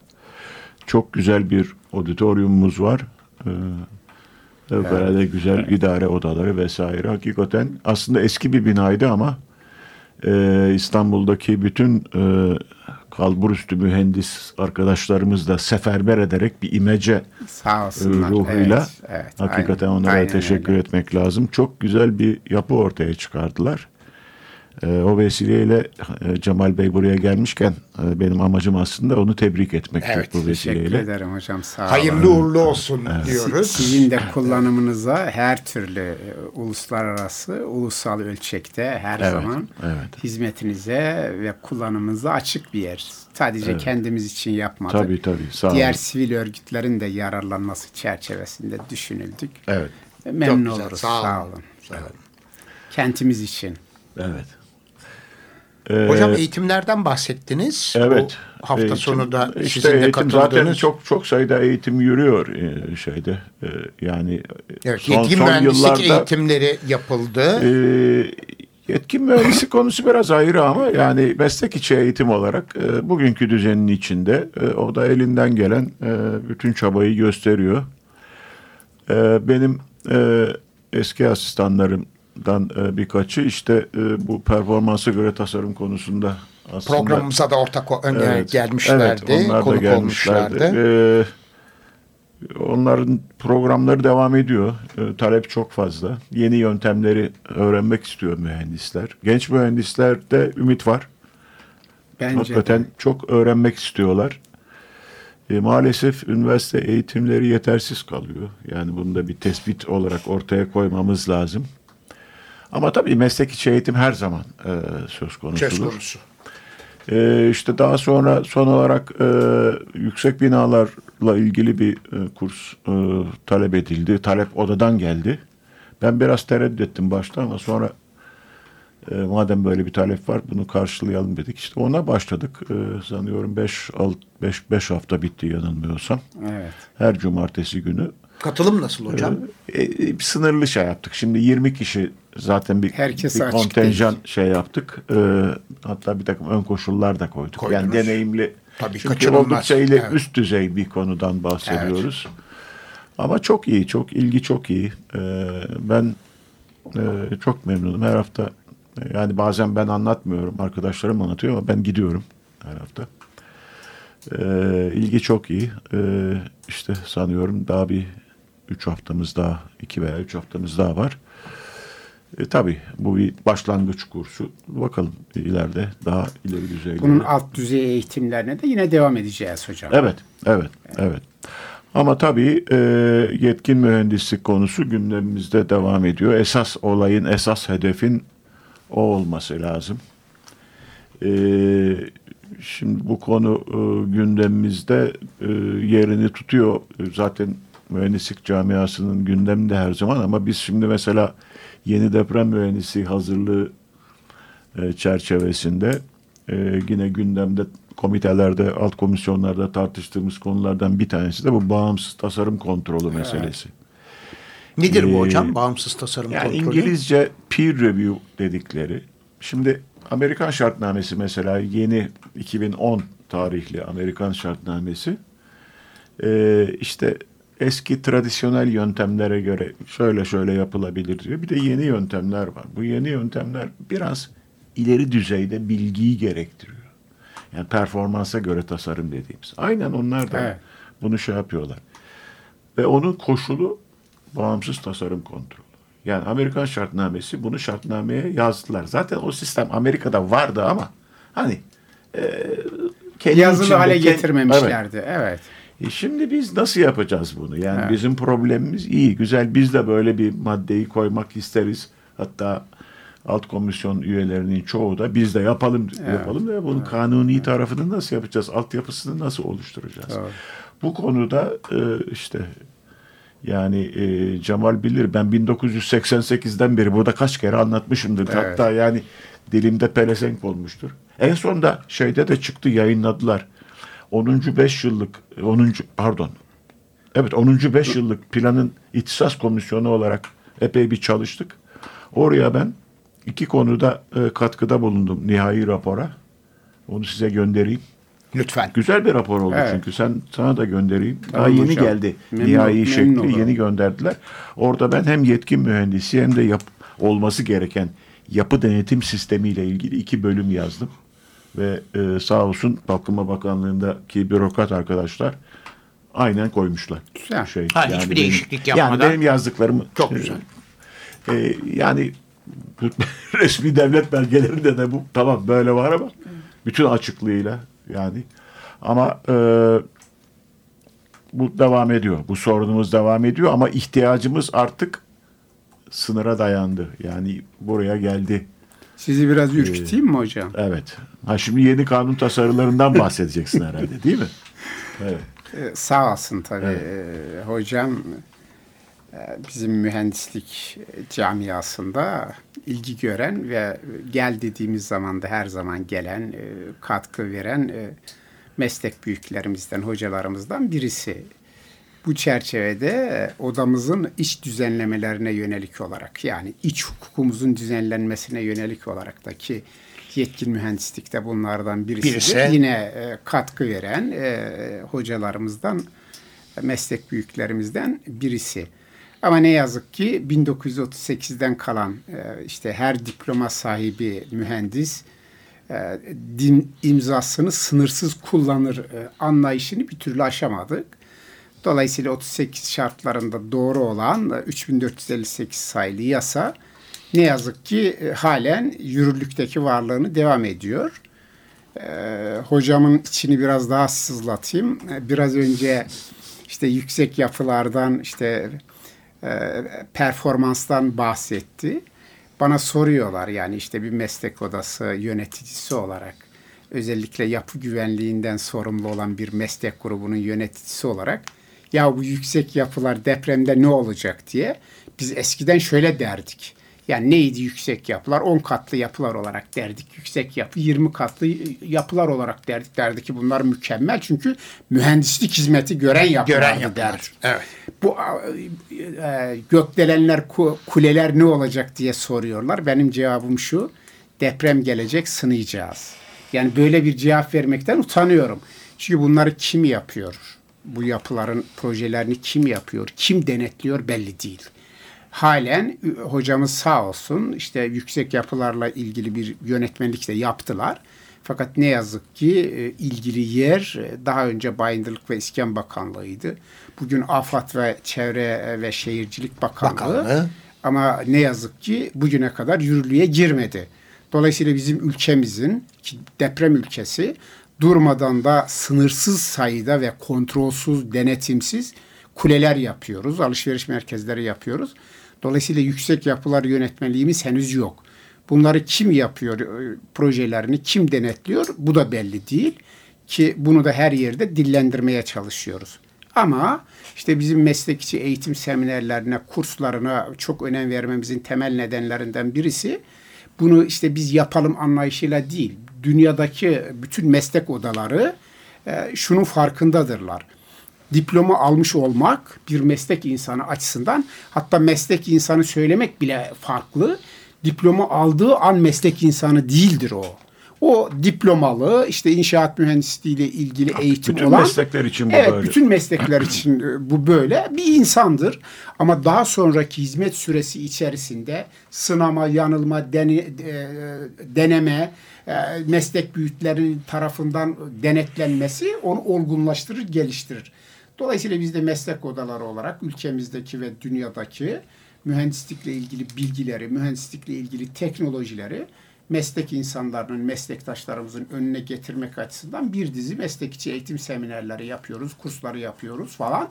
S3: Çok güzel bir auditoriumumuz var. E, Fevkalade güzel idare odaları vesaire. Hakikaten aslında eski bir binaydı ama e, İstanbul'daki bütün e, kalburüstü mühendis arkadaşlarımız da seferber ederek bir imece
S2: Sağ olsunlar.
S3: ruhuyla
S2: Evet, evet,
S3: hakikaten
S2: aynen,
S3: onlara
S2: aynen
S3: teşekkür
S2: öyle.
S3: etmek lazım. Çok güzel bir yapı ortaya çıkardılar. E, o vesileyle e, Cemal Bey buraya gelmişken e, benim amacım aslında onu tebrik etmektir
S1: Evet,
S3: bu
S2: Teşekkür
S3: vesileyle.
S2: ederim hocam. Sağ olun.
S1: Hayırlı uğurlu olsun diyoruz.
S2: Sizin de kullanımınıza her türlü e, uluslararası, ulusal ölçekte her
S3: Evet,
S2: zaman
S3: evet.
S2: hizmetinize ve kullanımınıza açık bir yer. Sadece kendimiz için yapmadık.
S3: Tabii tabii sağ
S2: Diğer
S3: olun.
S2: sivil örgütlerin de yararlanması çerçevesinde düşünüldük.
S3: Evet.
S2: Memnun
S1: Çok güzel,
S2: oluruz.
S1: sağ
S2: Sağ
S1: olun.
S2: olun. Kentimiz için.
S3: Evet.
S1: Hocam
S3: Ee,
S1: eğitimlerden bahsettiniz.
S3: Evet.
S1: Bu hafta
S3: Eğitim-
S1: sonu da
S3: işte
S1: sizin de
S3: eğitim zaten çok çok sayıda eğitim yürüyor e, şeyde. E, yani
S1: Evet,
S3: son,
S1: yetkin
S3: son
S1: mühendislik
S3: yıllarda
S1: eğitimleri yapıldı.
S3: e, yetkin mühendislik konusu biraz ayrı ama yani meslek içi eğitim olarak e, bugünkü düzenin içinde e, o da elinden gelen e, bütün çabayı gösteriyor. E, benim e, eski asistanlarımdan e, birkaçı işte e, bu performansa göre tasarım konusunda aslında
S1: Programımıza da ortak
S3: Evet,
S1: gelmişlerdi.
S3: evet, onlar da
S1: konuk
S3: gelmişlerdi.
S1: olmuşlardı.
S3: Ee, onların programları devam ediyor. Ee, talep çok fazla. Yeni yöntemleri öğrenmek istiyor mühendisler. Genç mühendislerde ümit var.
S2: Bence
S3: Hakikaten çok öğrenmek istiyorlar. E, maalesef üniversite eğitimleri yetersiz kalıyor. Yani bunu da bir tespit olarak ortaya koymamız lazım. Ama tabii meslek içi eğitim her zaman e, söz konusudur.
S1: Söz konusu.
S3: Ee, işte daha sonra son olarak e, yüksek binalarla ilgili bir e, kurs e, talep edildi. Talep odadan geldi. Ben biraz tereddüt ettim başta ama sonra e, madem böyle bir talep var bunu karşılayalım dedik. İşte ona başladık. E, sanıyorum 5 5 5 hafta bitti yanılmıyorsam.
S2: Evet.
S3: Her cumartesi günü.
S1: Katılım nasıl hocam?
S3: E, e, sınırlı şey yaptık. Şimdi 20 kişi zaten bir,
S2: Herkese
S3: bir kontenjan
S2: değil.
S3: şey yaptık. E, hatta bir takım ön koşullar da koyduk.
S1: Koydunuz.
S3: Yani deneyimli.
S1: Tabii,
S3: Çünkü
S1: kaçınılmaz.
S3: oldukça ile
S1: Evet.
S3: üst düzey bir konudan bahsediyoruz. Ama çok iyi, çok ilgi çok iyi. E, ben e, çok memnunum. Her hafta yani bazen ben anlatmıyorum. Arkadaşlarım anlatıyor ama ben gidiyorum her hafta. E, ilgi çok iyi. E, işte sanıyorum daha bir üç haftamız daha, iki veya üç haftamız daha var. E, tabii bu bir başlangıç kursu. Bakalım ileride daha ileri düzeyde.
S2: Bunun alt düzey eğitimlerine de yine devam edeceğiz hocam.
S3: Evet, evet, evet. Ama tabii e, yetkin mühendislik konusu gündemimizde devam ediyor. Esas olayın, esas hedefin o olması lazım. E, şimdi bu konu e, gündemimizde e, yerini tutuyor. E, Zaten mühendislik camiasının gündeminde her zaman ama biz şimdi mesela yeni deprem mühendisliği hazırlığı e, çerçevesinde e, yine gündemde komitelerde, alt komisyonlarda tartıştığımız konulardan bir tanesi de bu bağımsız tasarım kontrolü meselesi.
S1: Nedir bu
S3: Ee,
S1: hocam? Bağımsız tasarım
S3: Yani
S1: kontrolü.
S3: İngilizce peer review dedikleri. Şimdi Amerikan şartnamesi mesela yeni 2010 tarihli Amerikan şartnamesi e, işte eski tradisyonel yöntemlere göre şöyle şöyle yapılabilir diyor. Bir de yeni yöntemler var. Bu yeni yöntemler biraz ileri düzeyde bilgiyi gerektiriyor. Yani performansa göre tasarım dediğimiz. Aynen onlar da
S2: Evet.
S3: bunu şey yapıyorlar. Ve onun koşulu bağımsız tasarım kontrolü. Yani Amerikan şartnamesi bunu şartnameye yazdılar. Zaten o sistem Amerika'da vardı ama hani e, kendi
S2: Yazılı
S3: içinde
S2: hale getirmemişlerdi. Evet.
S3: E şimdi biz nasıl yapacağız bunu? Yani
S2: Evet.
S3: bizim problemimiz iyi, güzel. Biz de böyle bir maddeyi koymak isteriz. Hatta alt komisyon üyelerinin çoğu da biz de yapalım yapalım da bunun kanuni tarafını nasıl yapacağız? Altyapısını nasıl oluşturacağız?
S2: Evet.
S3: Bu konuda e, işte yani e, Cemal bilir ben 1988'den beri burada kaç kere anlatmışımdır.
S2: Evet.
S3: Hatta yani dilimde pelesenk olmuştur. En son da şeyde de çıktı yayınladılar. 10. 5 yıllık 10. pardon. Evet 10. 5 yıllık planın ihtisas komisyonu olarak epey bir çalıştık. Oraya ben iki konuda e, katkıda bulundum nihai rapora. Onu size göndereyim.
S1: Lütfen.
S3: Güzel bir rapor oldu
S2: Evet.
S3: çünkü sen sana da göndereyim. Daha
S2: Tamam
S3: yeni
S2: hocam.
S3: geldi.
S2: Memnun-
S3: Nihai
S2: memnun
S3: şekli
S2: olurum.
S3: yeni gönderdiler. Orada ben hem yetkin mühendisi hem de yap, olması gereken yapı denetim sistemiyle ilgili iki bölüm yazdım. Ve e, sağ olsun Kalkınma Bakanlığı'ndaki bürokrat arkadaşlar aynen koymuşlar.
S2: Güzel.
S3: Şey,
S1: Ha, hiçbir
S3: benim-
S1: değişiklik
S3: Yani
S1: yapmadan.
S3: benim yazdıklarımı
S1: Çok
S3: e,
S1: güzel.
S3: e, yani (laughs) resmi devlet belgelerinde de bu tamam böyle var ama bütün açıklığıyla yani ama e, bu devam ediyor. Bu sorunumuz devam ediyor ama ihtiyacımız artık sınıra dayandı. Yani buraya geldi.
S2: Sizi biraz ürküteyim mi hocam?
S3: Evet. Ha şimdi yeni kanun tasarılarından (laughs) bahsedeceksin herhalde değil mi? Evet.
S2: Ee, Sağ olsun tabii Ee, hocam. e, Bizim mühendislik camiasında ilgi gören ve gel dediğimiz zaman da her zaman gelen, e, katkı veren e, meslek büyüklerimizden, hocalarımızdan birisi. Bu çerçevede e, odamızın iç düzenlemelerine yönelik olarak yani iç hukukumuzun düzenlenmesine yönelik olarak da ki yetkin mühendislikte bunlardan birisidir.
S1: Birisi.
S2: Yine e, katkı veren e, hocalarımızdan, meslek büyüklerimizden birisi. Ama ne yazık ki 1938'den kalan e, işte her diploma sahibi mühendis e, din imzasını sınırsız kullanır e, anlayışını bir türlü aşamadık. Dolayısıyla 38 şartlarında doğru olan e, 3458 sayılı yasa ne yazık ki e, halen yürürlükteki varlığını devam ediyor. Ee, hocamın içini biraz daha sızlatayım. Ee, Biraz önce işte yüksek yapılardan işte e, performanstan bahsetti. Bana soruyorlar yani işte bir meslek odası yöneticisi olarak özellikle yapı güvenliğinden sorumlu olan bir meslek grubunun yöneticisi olarak ya bu yüksek yapılar depremde ne olacak diye biz eskiden şöyle derdik. Yani neydi yüksek yapılar? 10 katlı yapılar olarak derdik. Yüksek yapı 20 katlı yapılar olarak derdik. Derdik ki bunlar mükemmel. Çünkü mühendislik hizmeti gören yapılar
S1: Gören yapılar.
S2: derdik.
S1: Evet.
S2: Bu e, gökdelenler, ku- kuleler ne olacak diye soruyorlar. Benim cevabım şu. Deprem gelecek, sınayacağız. Yani böyle bir cevap vermekten utanıyorum. Çünkü bunları kim yapıyor? Bu yapıların projelerini kim yapıyor? Kim denetliyor belli değil. Halen hocamız sağ olsun işte yüksek yapılarla ilgili bir yönetmenlik de yaptılar. Fakat ne yazık ki e, ilgili yer e, daha önce Bayındırlık ve İskan Bakanlığı'ydı. Bugün AFAD ve Çevre ve Şehircilik Bakanlığı.
S1: Bakanlığı.
S2: Ama ne yazık ki bugüne kadar yürürlüğe girmedi. Dolayısıyla bizim ülkemizin ki deprem ülkesi durmadan da sınırsız sayıda ve kontrolsüz, denetimsiz kuleler yapıyoruz. Alışveriş merkezleri yapıyoruz. Dolayısıyla yüksek yapılar yönetmeliğimiz henüz yok. Bunları kim yapıyor, e, projelerini kim denetliyor bu da belli değil. Ki bunu da her yerde dillendirmeye çalışıyoruz. Ama işte bizim meslekçi eğitim seminerlerine, kurslarına çok önem vermemizin temel nedenlerinden birisi bunu işte biz yapalım anlayışıyla değil. Dünyadaki bütün meslek odaları e, şunun farkındadırlar. Diploma almış olmak bir meslek insanı açısından hatta meslek insanı söylemek bile farklı. Diploma aldığı an meslek insanı değildir o. O diplomalı işte inşaat mühendisliği ile ilgili eğitim
S3: bütün
S2: olan
S3: meslekler için bu
S2: evet,
S3: böyle.
S2: bütün meslekler için e, bu böyle bir insandır. Ama daha sonraki hizmet süresi içerisinde sınama, yanılma, dene, e, deneme, e, meslek büyükleri tarafından denetlenmesi onu olgunlaştırır, geliştirir. Dolayısıyla biz de meslek odaları olarak ülkemizdeki ve dünyadaki mühendislikle ilgili bilgileri, mühendislikle ilgili teknolojileri meslek insanlarının, meslektaşlarımızın önüne getirmek açısından bir dizi meslekçi eğitim seminerleri yapıyoruz, kursları yapıyoruz falan.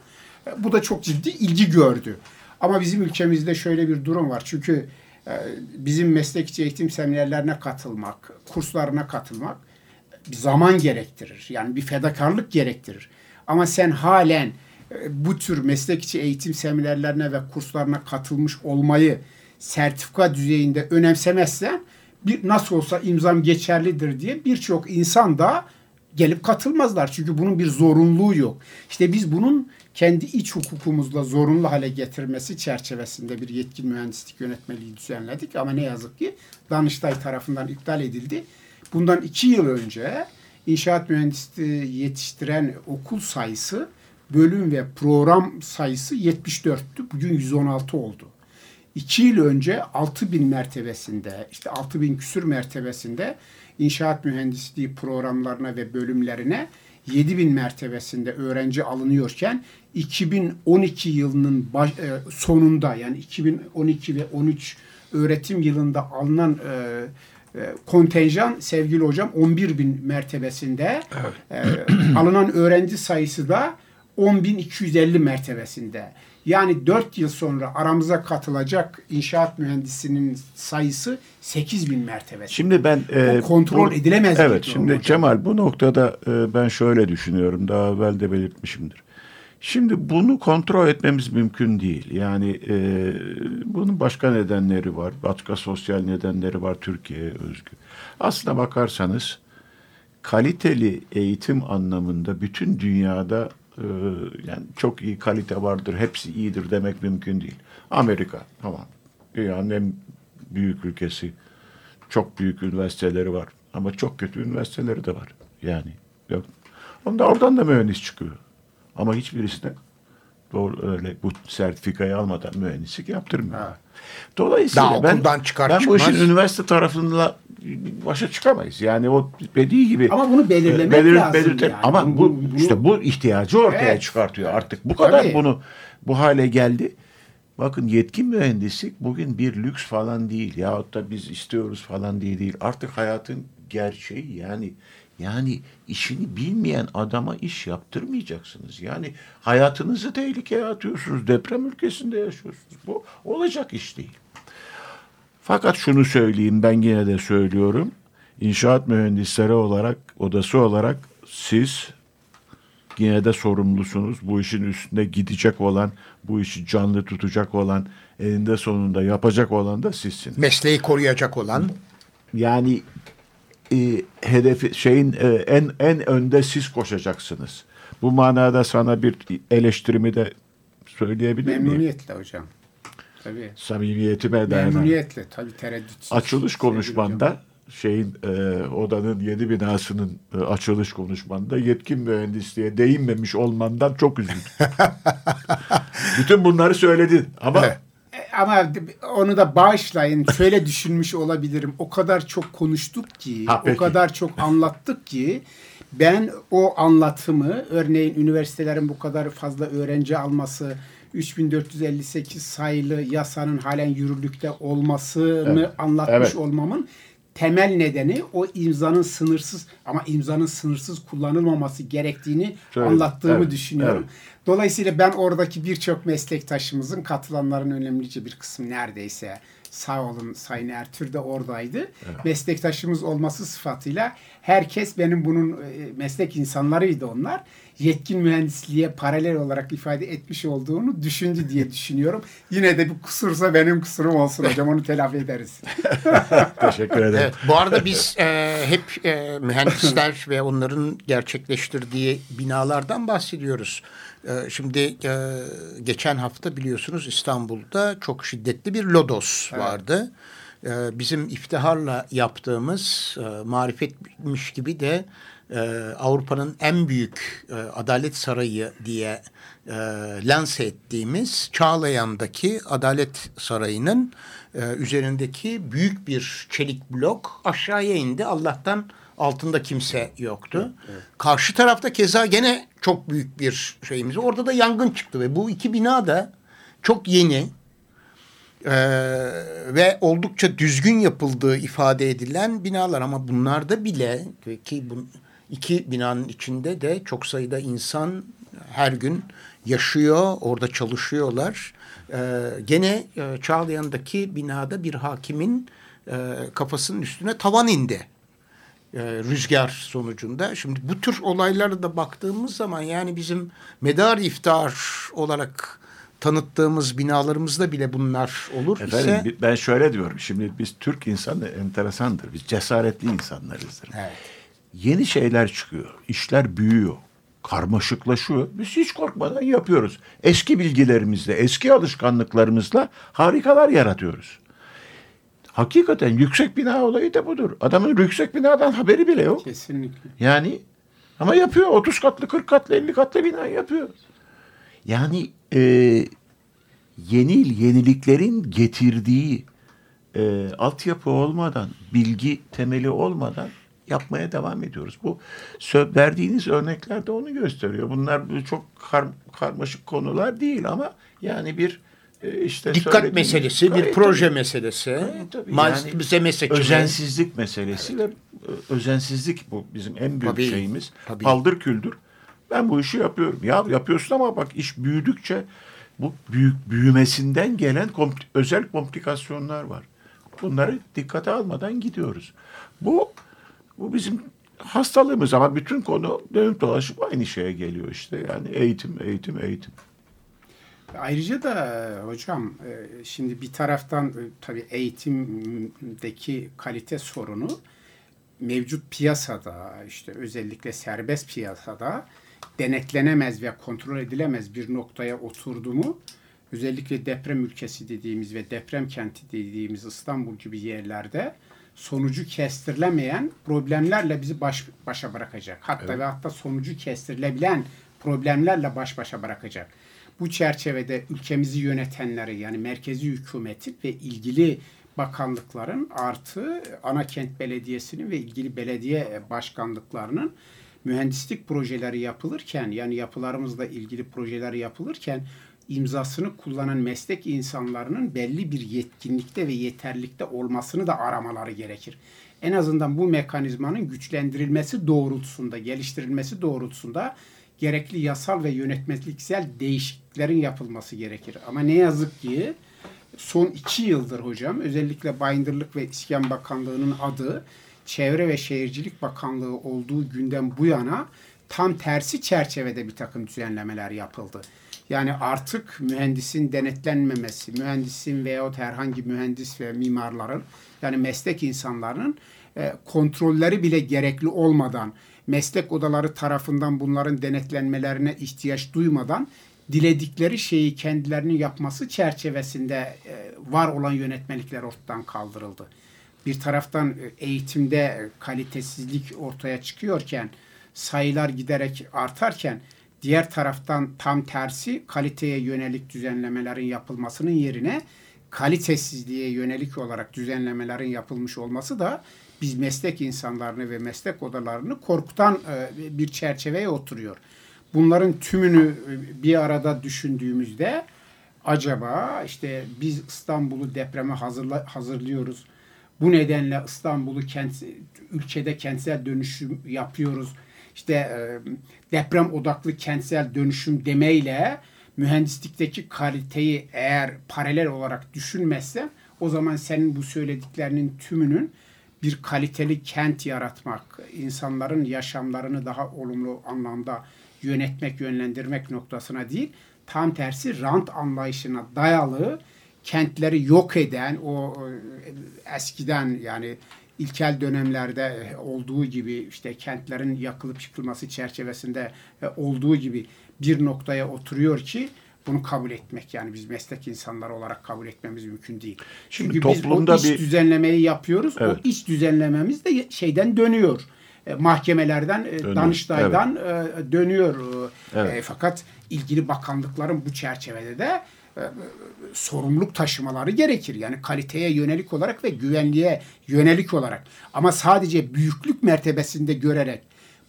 S2: E, Bu da çok ciddi ilgi gördü. Ama bizim ülkemizde şöyle bir durum var. Çünkü e, bizim meslekçi eğitim seminerlerine katılmak, kurslarına katılmak zaman gerektirir. Yani bir fedakarlık gerektirir. Ama sen halen e, bu tür meslekçi eğitim seminerlerine ve kurslarına katılmış olmayı sertifika düzeyinde önemsemezsen bir nasıl olsa imzam geçerlidir diye birçok insan da gelip katılmazlar. Çünkü bunun bir zorunluluğu yok. İşte biz bunun kendi iç hukukumuzla zorunlu hale getirmesi çerçevesinde bir yetkin mühendislik yönetmeliği düzenledik. Ama ne yazık ki Danıştay tarafından iptal edildi. Bundan iki yıl önce inşaat mühendisliği yetiştiren okul sayısı bölüm ve program sayısı 74'tü. Bugün 116 oldu. İki yıl önce 6000 mertebesinde, işte 6000 küsür mertebesinde inşaat mühendisliği programlarına ve bölümlerine 7000 mertebesinde öğrenci alınıyorken 2012 yılının baş, e, sonunda yani 2012 ve 13 öğretim yılında alınan e, kontenjan sevgili hocam 11 bin mertebesinde e, (clears throat) alınan öğrenci sayısı da 10.250 mertebesinde. Yani 4 yıl sonra aramıza katılacak inşaat mühendisinin sayısı 8000 mertebesinde.
S3: Şimdi ben e,
S2: O kontrol edilemez bir
S3: Evet, şimdi
S2: hocam.
S3: Cemal bu noktada e, ben şöyle düşünüyorum. Daha evvel de belirtmişimdir. Şimdi bunu kontrol etmemiz mümkün değil. Yani e, bunun başka nedenleri var. Başka sosyal nedenleri var Türkiye'ye özgü. Aslına bakarsanız kaliteli eğitim anlamında bütün dünyada e, yani çok iyi kalite vardır, hepsi iyidir demek mümkün değil. Amerika tamam. Dünyanın en büyük ülkesi. Çok büyük üniversiteleri var. Ama çok kötü üniversiteleri de var. Yani yok. Onda oradan da mühendis çıkıyor. Ama hiçbirisine doğru öyle bu sertifikayı almadan mühendislik yaptırmıyor.
S2: Ha.
S3: Dolayısıyla
S1: Daha
S3: ben, ben bu işin üniversite tarafında başa çıkamayız. Yani o dediği gibi
S2: Ama bunu belirlemek
S3: belir-
S2: lazım
S3: belirten-
S2: yani.
S3: Ama bu
S2: bunu-
S3: işte bu ihtiyacı ortaya
S2: Evet.
S3: çıkartıyor artık. Bu kadar
S2: Tabii.
S3: bunu bu hale geldi. Bakın yetkin mühendislik bugün bir lüks falan değil. Yahut da biz istiyoruz falan diye değil. Artık hayatın gerçeği yani yani işini bilmeyen adama iş yaptırmayacaksınız. Yani hayatınızı tehlikeye atıyorsunuz. Deprem ülkesinde yaşıyorsunuz. Bu olacak iş değil. Fakat şunu söyleyeyim ben yine de söylüyorum. İnşaat mühendisleri olarak, odası olarak siz yine de sorumlusunuz. Bu işin üstünde gidecek olan, bu işi canlı tutacak olan, elinde sonunda yapacak olan da sizsiniz.
S1: Mesleği koruyacak olan.
S3: Yani e, hedefi şeyin e, en en önde siz koşacaksınız. Bu manada sana bir eleştirimi de söyleyebilir miyim?
S2: Memnuniyetle hocam. Tabii.
S3: Samimiyetime dayanan.
S2: Memnuniyetle tabii tereddütsüz.
S3: Açılış konuşmanda şeyin e, odanın yedi binasının e, açılış konuşmanda yetkin mühendisliğe değinmemiş olmandan çok üzüldüm. (laughs) Bütün bunları söyledin ama
S1: Evet.
S2: Ama onu da bağışlayın. Şöyle düşünmüş olabilirim. O kadar çok konuştuk ki,
S3: Ha,
S2: o kadar çok anlattık ki ben o anlatımı örneğin üniversitelerin bu kadar fazla öğrenci alması 3458 sayılı yasanın halen yürürlükte olmasını
S3: Evet.
S2: anlatmış
S3: Evet.
S2: olmamın temel nedeni o imzanın sınırsız ama imzanın sınırsız kullanılmaması gerektiğini
S3: Söyledim.
S2: anlattığımı
S3: Evet.
S2: düşünüyorum.
S3: Evet.
S2: Dolayısıyla ben oradaki birçok meslektaşımızın katılanların önemlice bir kısmı neredeyse sağ olun Sayın Ertür de oradaydı. Meslektaşımız olması sıfatıyla herkes benim bunun e, meslek insanlarıydı onlar. Yetkin mühendisliğe paralel olarak ifade etmiş olduğunu düşündü diye düşünüyorum. Yine de bir kusursa benim kusurum olsun hocam onu telafi ederiz. (laughs)
S3: teşekkür ederim.
S1: Evet, bu arada biz e, hep e, mühendisler (laughs) ve onların gerçekleştirdiği binalardan bahsediyoruz. E, şimdi e, geçen hafta biliyorsunuz İstanbul'da çok şiddetli bir lodos vardı. E, bizim iftiharla yaptığımız e, marifetmiş gibi de e, Avrupa'nın en büyük e, Adalet Sarayı diye e, lanse ettiğimiz Çağlayan'daki Adalet Sarayı'nın e, üzerindeki büyük bir çelik blok aşağıya indi. Allah'tan altında kimse yoktu. Karşı tarafta keza gene çok büyük bir şeyimiz. Orada da yangın çıktı ve bu iki bina da çok yeni e, ve oldukça düzgün yapıldığı ifade edilen binalar ama bunlarda bile ki bu iki binanın içinde de çok sayıda insan her gün yaşıyor, orada çalışıyorlar. E, gene e, Çağlayan'daki binada bir hakimin e, kafasının üstüne tavan indi e, rüzgar sonucunda. Şimdi bu tür olaylara da baktığımız zaman yani bizim medar iftar olarak tanıttığımız binalarımızda bile bunlar olur
S3: Efendim
S1: ise
S3: ben şöyle diyorum. Şimdi biz Türk insanı enteresandır. Biz cesaretli insanlarızdır.
S1: Evet.
S3: Yeni şeyler çıkıyor. işler büyüyor. Karmaşıklaşıyor. Biz hiç korkmadan yapıyoruz. Eski bilgilerimizle, eski alışkanlıklarımızla harikalar yaratıyoruz. Hakikaten yüksek bina olayı da budur. Adamın yüksek binadan haberi bile yok.
S2: Kesinlikle.
S3: Yani ama yapıyor 30 katlı 40 katlı 50 katlı bina yapıyor. Yani e, yeni yeniliklerin getirdiği e, altyapı olmadan bilgi temeli olmadan yapmaya devam ediyoruz. Bu verdiğiniz örnekler de onu gösteriyor. Bunlar çok kar- karmaşık konular değil ama yani bir e, işte
S1: dikkat meselesi, bir proje
S3: tabii.
S1: meselesi,
S3: Gayet tabii.
S1: malzeme seçimi.
S3: Özensizlik meselesi ve ö- özensizlik bu bizim en büyük
S1: Tabii,
S3: şeyimiz.
S1: tabii.
S3: Paldır küldür. Ben bu işi yapıyorum. Ya yapıyorsun ama bak iş büyüdükçe bu büyük büyümesinden gelen kompl- özel komplikasyonlar var. Bunları dikkate almadan gidiyoruz. Bu bu bizim hastalığımız ama bütün konu dönüp dolaşıp aynı şeye geliyor işte. Yani eğitim, eğitim, eğitim.
S2: Ayrıca da e, hocam e, şimdi bir taraftan e, tabii eğitimdeki kalite sorunu mevcut piyasada işte özellikle serbest piyasada denetlenemez ve kontrol edilemez bir noktaya oturdu mu özellikle deprem ülkesi dediğimiz ve deprem kenti dediğimiz İstanbul gibi yerlerde sonucu kestirilemeyen problemlerle bizi baş başa bırakacak. Hatta ve hatta sonucu kestirilebilen problemlerle baş başa bırakacak. Bu çerçevede ülkemizi yönetenleri yani merkezi hükümetin ve ilgili bakanlıkların artı ana kent belediyesinin ve ilgili belediye başkanlıklarının mühendislik projeleri yapılırken yani yapılarımızla ilgili projeler yapılırken imzasını kullanan meslek insanlarının belli bir yetkinlikte ve yeterlikte olmasını da aramaları gerekir. En azından bu mekanizmanın güçlendirilmesi doğrultusunda, geliştirilmesi doğrultusunda gerekli yasal ve yönetmeliksel değişikliklerin yapılması gerekir. Ama ne yazık ki son iki yıldır hocam özellikle Bayındırlık ve İskan Bakanlığı'nın adı Çevre ve Şehircilik Bakanlığı olduğu günden bu yana tam tersi çerçevede bir takım düzenlemeler yapıldı. Yani artık mühendisin denetlenmemesi, mühendisin veyahut herhangi mühendis ve mimarların yani meslek insanlarının e, kontrolleri bile gerekli olmadan meslek odaları tarafından bunların denetlenmelerine ihtiyaç duymadan diledikleri şeyi kendilerinin yapması çerçevesinde e, var olan yönetmelikler ortadan kaldırıldı. Bir taraftan e, eğitimde kalitesizlik ortaya çıkıyorken sayılar giderek artarken diğer taraftan tam tersi kaliteye yönelik düzenlemelerin yapılmasının yerine kalitesizliğe yönelik olarak düzenlemelerin yapılmış olması da biz meslek insanlarını ve meslek odalarını korkutan e, bir çerçeveye oturuyor. Bunların tümünü e, bir arada düşündüğümüzde acaba işte biz İstanbul'u depreme hazırla, hazırlıyoruz. Bu nedenle İstanbul'u kent, ülkede kentsel dönüşüm yapıyoruz. İşte e, deprem odaklı kentsel dönüşüm demeyle mühendislikteki kaliteyi eğer paralel olarak düşünmezsem o zaman senin bu söylediklerinin tümünün bir kaliteli kent yaratmak, insanların yaşamlarını daha olumlu anlamda yönetmek, yönlendirmek noktasına değil, tam tersi rant anlayışına dayalı kentleri yok eden o e, eskiden yani ilkel dönemlerde olduğu gibi işte kentlerin yakılıp yıkılması çerçevesinde e, olduğu gibi bir noktaya oturuyor ki bunu kabul etmek yani biz meslek insanları olarak kabul etmemiz mümkün değil.
S3: Şimdi
S2: Çünkü
S3: toplumda
S2: biz o iç
S3: bir-
S2: düzenlemeyi yapıyoruz.
S3: Evet.
S2: O iç düzenlememiz de şeyden dönüyor. E, mahkemelerden,
S3: Dönüyor.
S2: Danıştay'dan e, dönüyor.
S3: Evet.
S2: e, fakat ilgili bakanlıkların bu çerçevede de sorumluluk taşımaları gerekir. Yani kaliteye yönelik olarak ve güvenliğe yönelik olarak. Ama sadece büyüklük mertebesinde görerek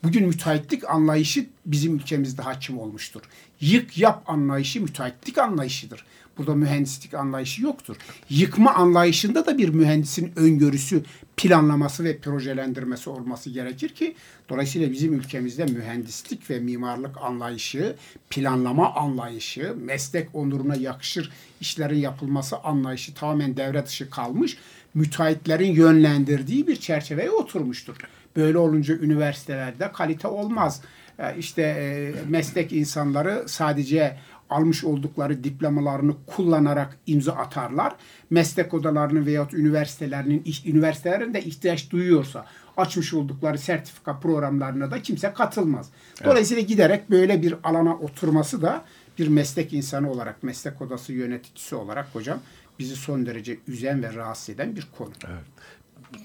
S2: bugün müteahhitlik anlayışı bizim ülkemizde hakim olmuştur. Yık yap anlayışı müteahhitlik anlayışıdır. Burada mühendislik anlayışı yoktur. Yıkma anlayışında da bir mühendisin öngörüsü, planlaması ve projelendirmesi olması gerekir ki dolayısıyla bizim ülkemizde mühendislik ve mimarlık anlayışı, planlama anlayışı, meslek onuruna yakışır işlerin yapılması anlayışı tamamen devre dışı kalmış. Müteahhitlerin yönlendirdiği bir çerçeveye oturmuştur. Böyle olunca üniversitelerde kalite olmaz. E, İşte e, meslek insanları sadece almış oldukları diplomalarını kullanarak imza atarlar. Meslek odalarının veyahut üniversitelerinin üniversitelerin de ihtiyaç duyuyorsa açmış oldukları sertifika programlarına da kimse katılmaz. Dolayısıyla giderek böyle bir alana oturması da bir meslek insanı olarak, meslek odası yöneticisi olarak hocam bizi son derece üzen ve rahatsız eden bir konu.
S3: bir,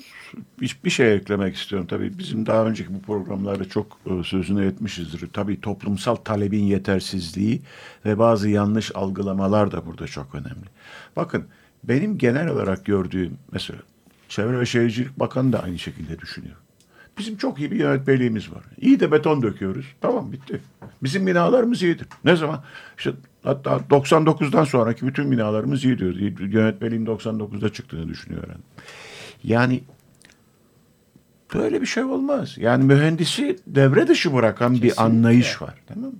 S3: bir şey eklemek istiyorum. Tabii bizim daha önceki bu programlarda çok e, sözünü etmişizdir. Tabii toplumsal talebin yetersizliği ve bazı yanlış algılamalar da burada çok önemli. Bakın benim genel olarak gördüğüm mesela Çevre ve Şehircilik Bakanı da aynı şekilde düşünüyor. Bizim çok iyi bir yönetmeliğimiz var. İyi de beton döküyoruz. Tamam bitti. Bizim binalarımız iyidir. Ne zaman? İşte hatta 99'dan sonraki bütün binalarımız iyi diyor. Yönetmeliğin 99'da çıktığını düşünüyor. Yani. Yani Böyle bir şey olmaz. Yani mühendisi devre dışı bırakan bir anlayış var. Tamam mı?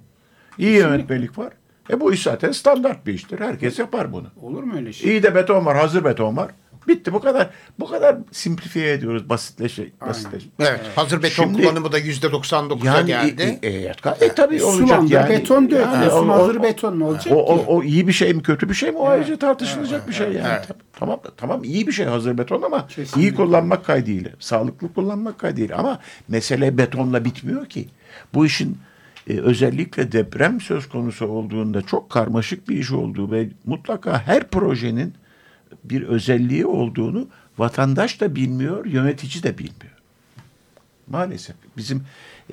S3: İyi yönetmelik var. E bu iş zaten standart bir iştir. Herkes yapar bunu.
S2: Olur mu öyle şey?
S3: İyi de beton var, hazır beton var. Bitti bu kadar. Bu kadar simplifiye ediyoruz, basitleşe, basitleş.
S1: Evet. Hazır beton
S3: Şimdi-
S1: kullanımı da yüzde 99'a
S3: Yani
S1: geldi.
S3: e, e, e, e, tabii olacak
S2: Sulandır,
S3: yani.
S2: beton dök.
S3: Yani o- o-
S2: hazır beton ne olacak
S3: o, o,
S2: ki?
S3: o iyi bir şey mi kötü bir şey mi o ayrıca tartışılacak bir şey yani. Tamam tamam iyi bir şey hazır beton ama
S2: Kesinlikle.
S3: iyi kullanmak kaydıyla, sağlıklı kullanmak kaydıyla ama mesele betonla bitmiyor ki. Bu işin e, özellikle deprem söz konusu olduğunda çok karmaşık bir iş olduğu ve mutlaka her projenin bir özelliği olduğunu vatandaş da bilmiyor, yönetici de bilmiyor. Maalesef bizim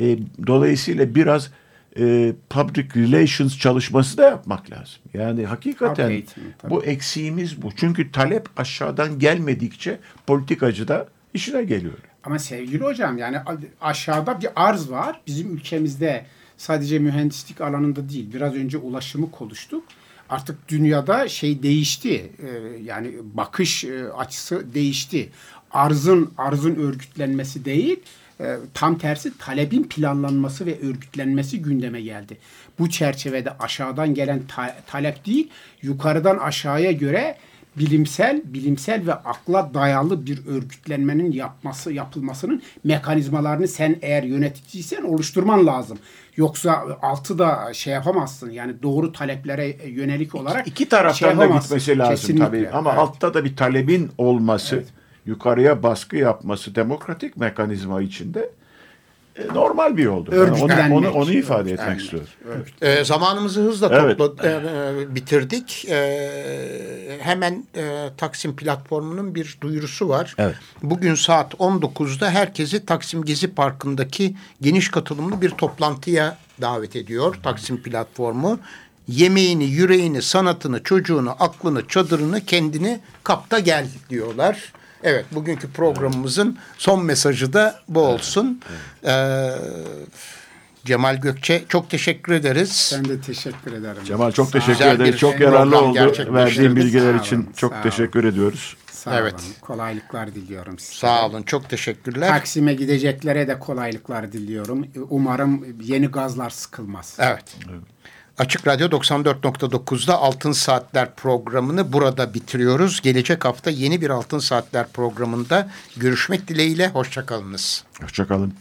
S3: e, dolayısıyla biraz e, public relations çalışması da yapmak lazım. Yani hakikaten
S2: tabii.
S3: bu eksiğimiz bu. Çünkü talep aşağıdan gelmedikçe politikacı da işine geliyor.
S2: Ama sevgili hocam yani aşağıda bir arz var. Bizim ülkemizde sadece mühendislik alanında değil. Biraz önce ulaşımı konuştuk. Artık dünyada şey değişti. Ee, yani bakış e, açısı değişti. Arzın arzın örgütlenmesi değil, e, tam tersi talebin planlanması ve örgütlenmesi gündeme geldi. Bu çerçevede aşağıdan gelen ta- talep değil, yukarıdan aşağıya göre bilimsel, bilimsel ve akla dayalı bir örgütlenmenin yapması, yapılmasının mekanizmalarını sen eğer yöneticiysen oluşturman lazım. Yoksa altı da şey yapamazsın. Yani doğru taleplere yönelik olarak
S3: İki taraftan
S2: şey
S3: da gitmesi lazım
S2: Kesinlikle.
S3: tabii. Ama
S2: Evet.
S3: altta da bir talebin olması, yukarıya baskı yapması demokratik mekanizma içinde normal bir yoldur. Ben onu, onu, onu ifade etmek
S2: Örgütlenmek.
S3: istiyorum.
S1: Ee, zamanımızı hızla
S3: Evet.
S1: topla, e, e, bitirdik. Ee, hemen e, Taksim platformunun bir duyurusu var.
S3: Evet.
S1: Bugün saat 19'da herkesi Taksim Gezi Parkı'ndaki geniş katılımlı bir toplantıya davet ediyor Taksim platformu. Yemeğini, yüreğini, sanatını, çocuğunu, aklını, çadırını, kendini kapta gel diyorlar. Evet, bugünkü programımızın son mesajı da bu olsun. Ee, Cemal Gökçe çok teşekkür ederiz.
S2: Ben de teşekkür ederim.
S3: Cemal çok teşekkür ederiz. Çok yararlı oldu. Verdiğin bilgiler
S2: Sağ
S3: için
S2: olun,
S3: çok
S2: sağ
S3: teşekkür ediyoruz.
S2: Sağ
S1: Evet.
S2: olun. Kolaylıklar diliyorum size.
S1: Sağ olun, çok teşekkürler.
S2: Taksim'e gideceklere de kolaylıklar diliyorum. Umarım yeni gazlar sıkılmaz.
S1: Evet. Açık Radyo 94.9'da Altın Saatler programını burada bitiriyoruz. Gelecek hafta yeni bir Altın Saatler programında görüşmek dileğiyle. Hoşçakalınız.
S3: Hoşçakalın.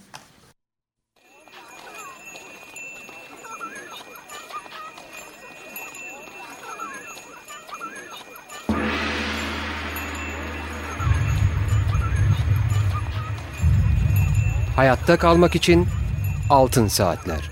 S5: Hayatta kalmak için Altın Saatler.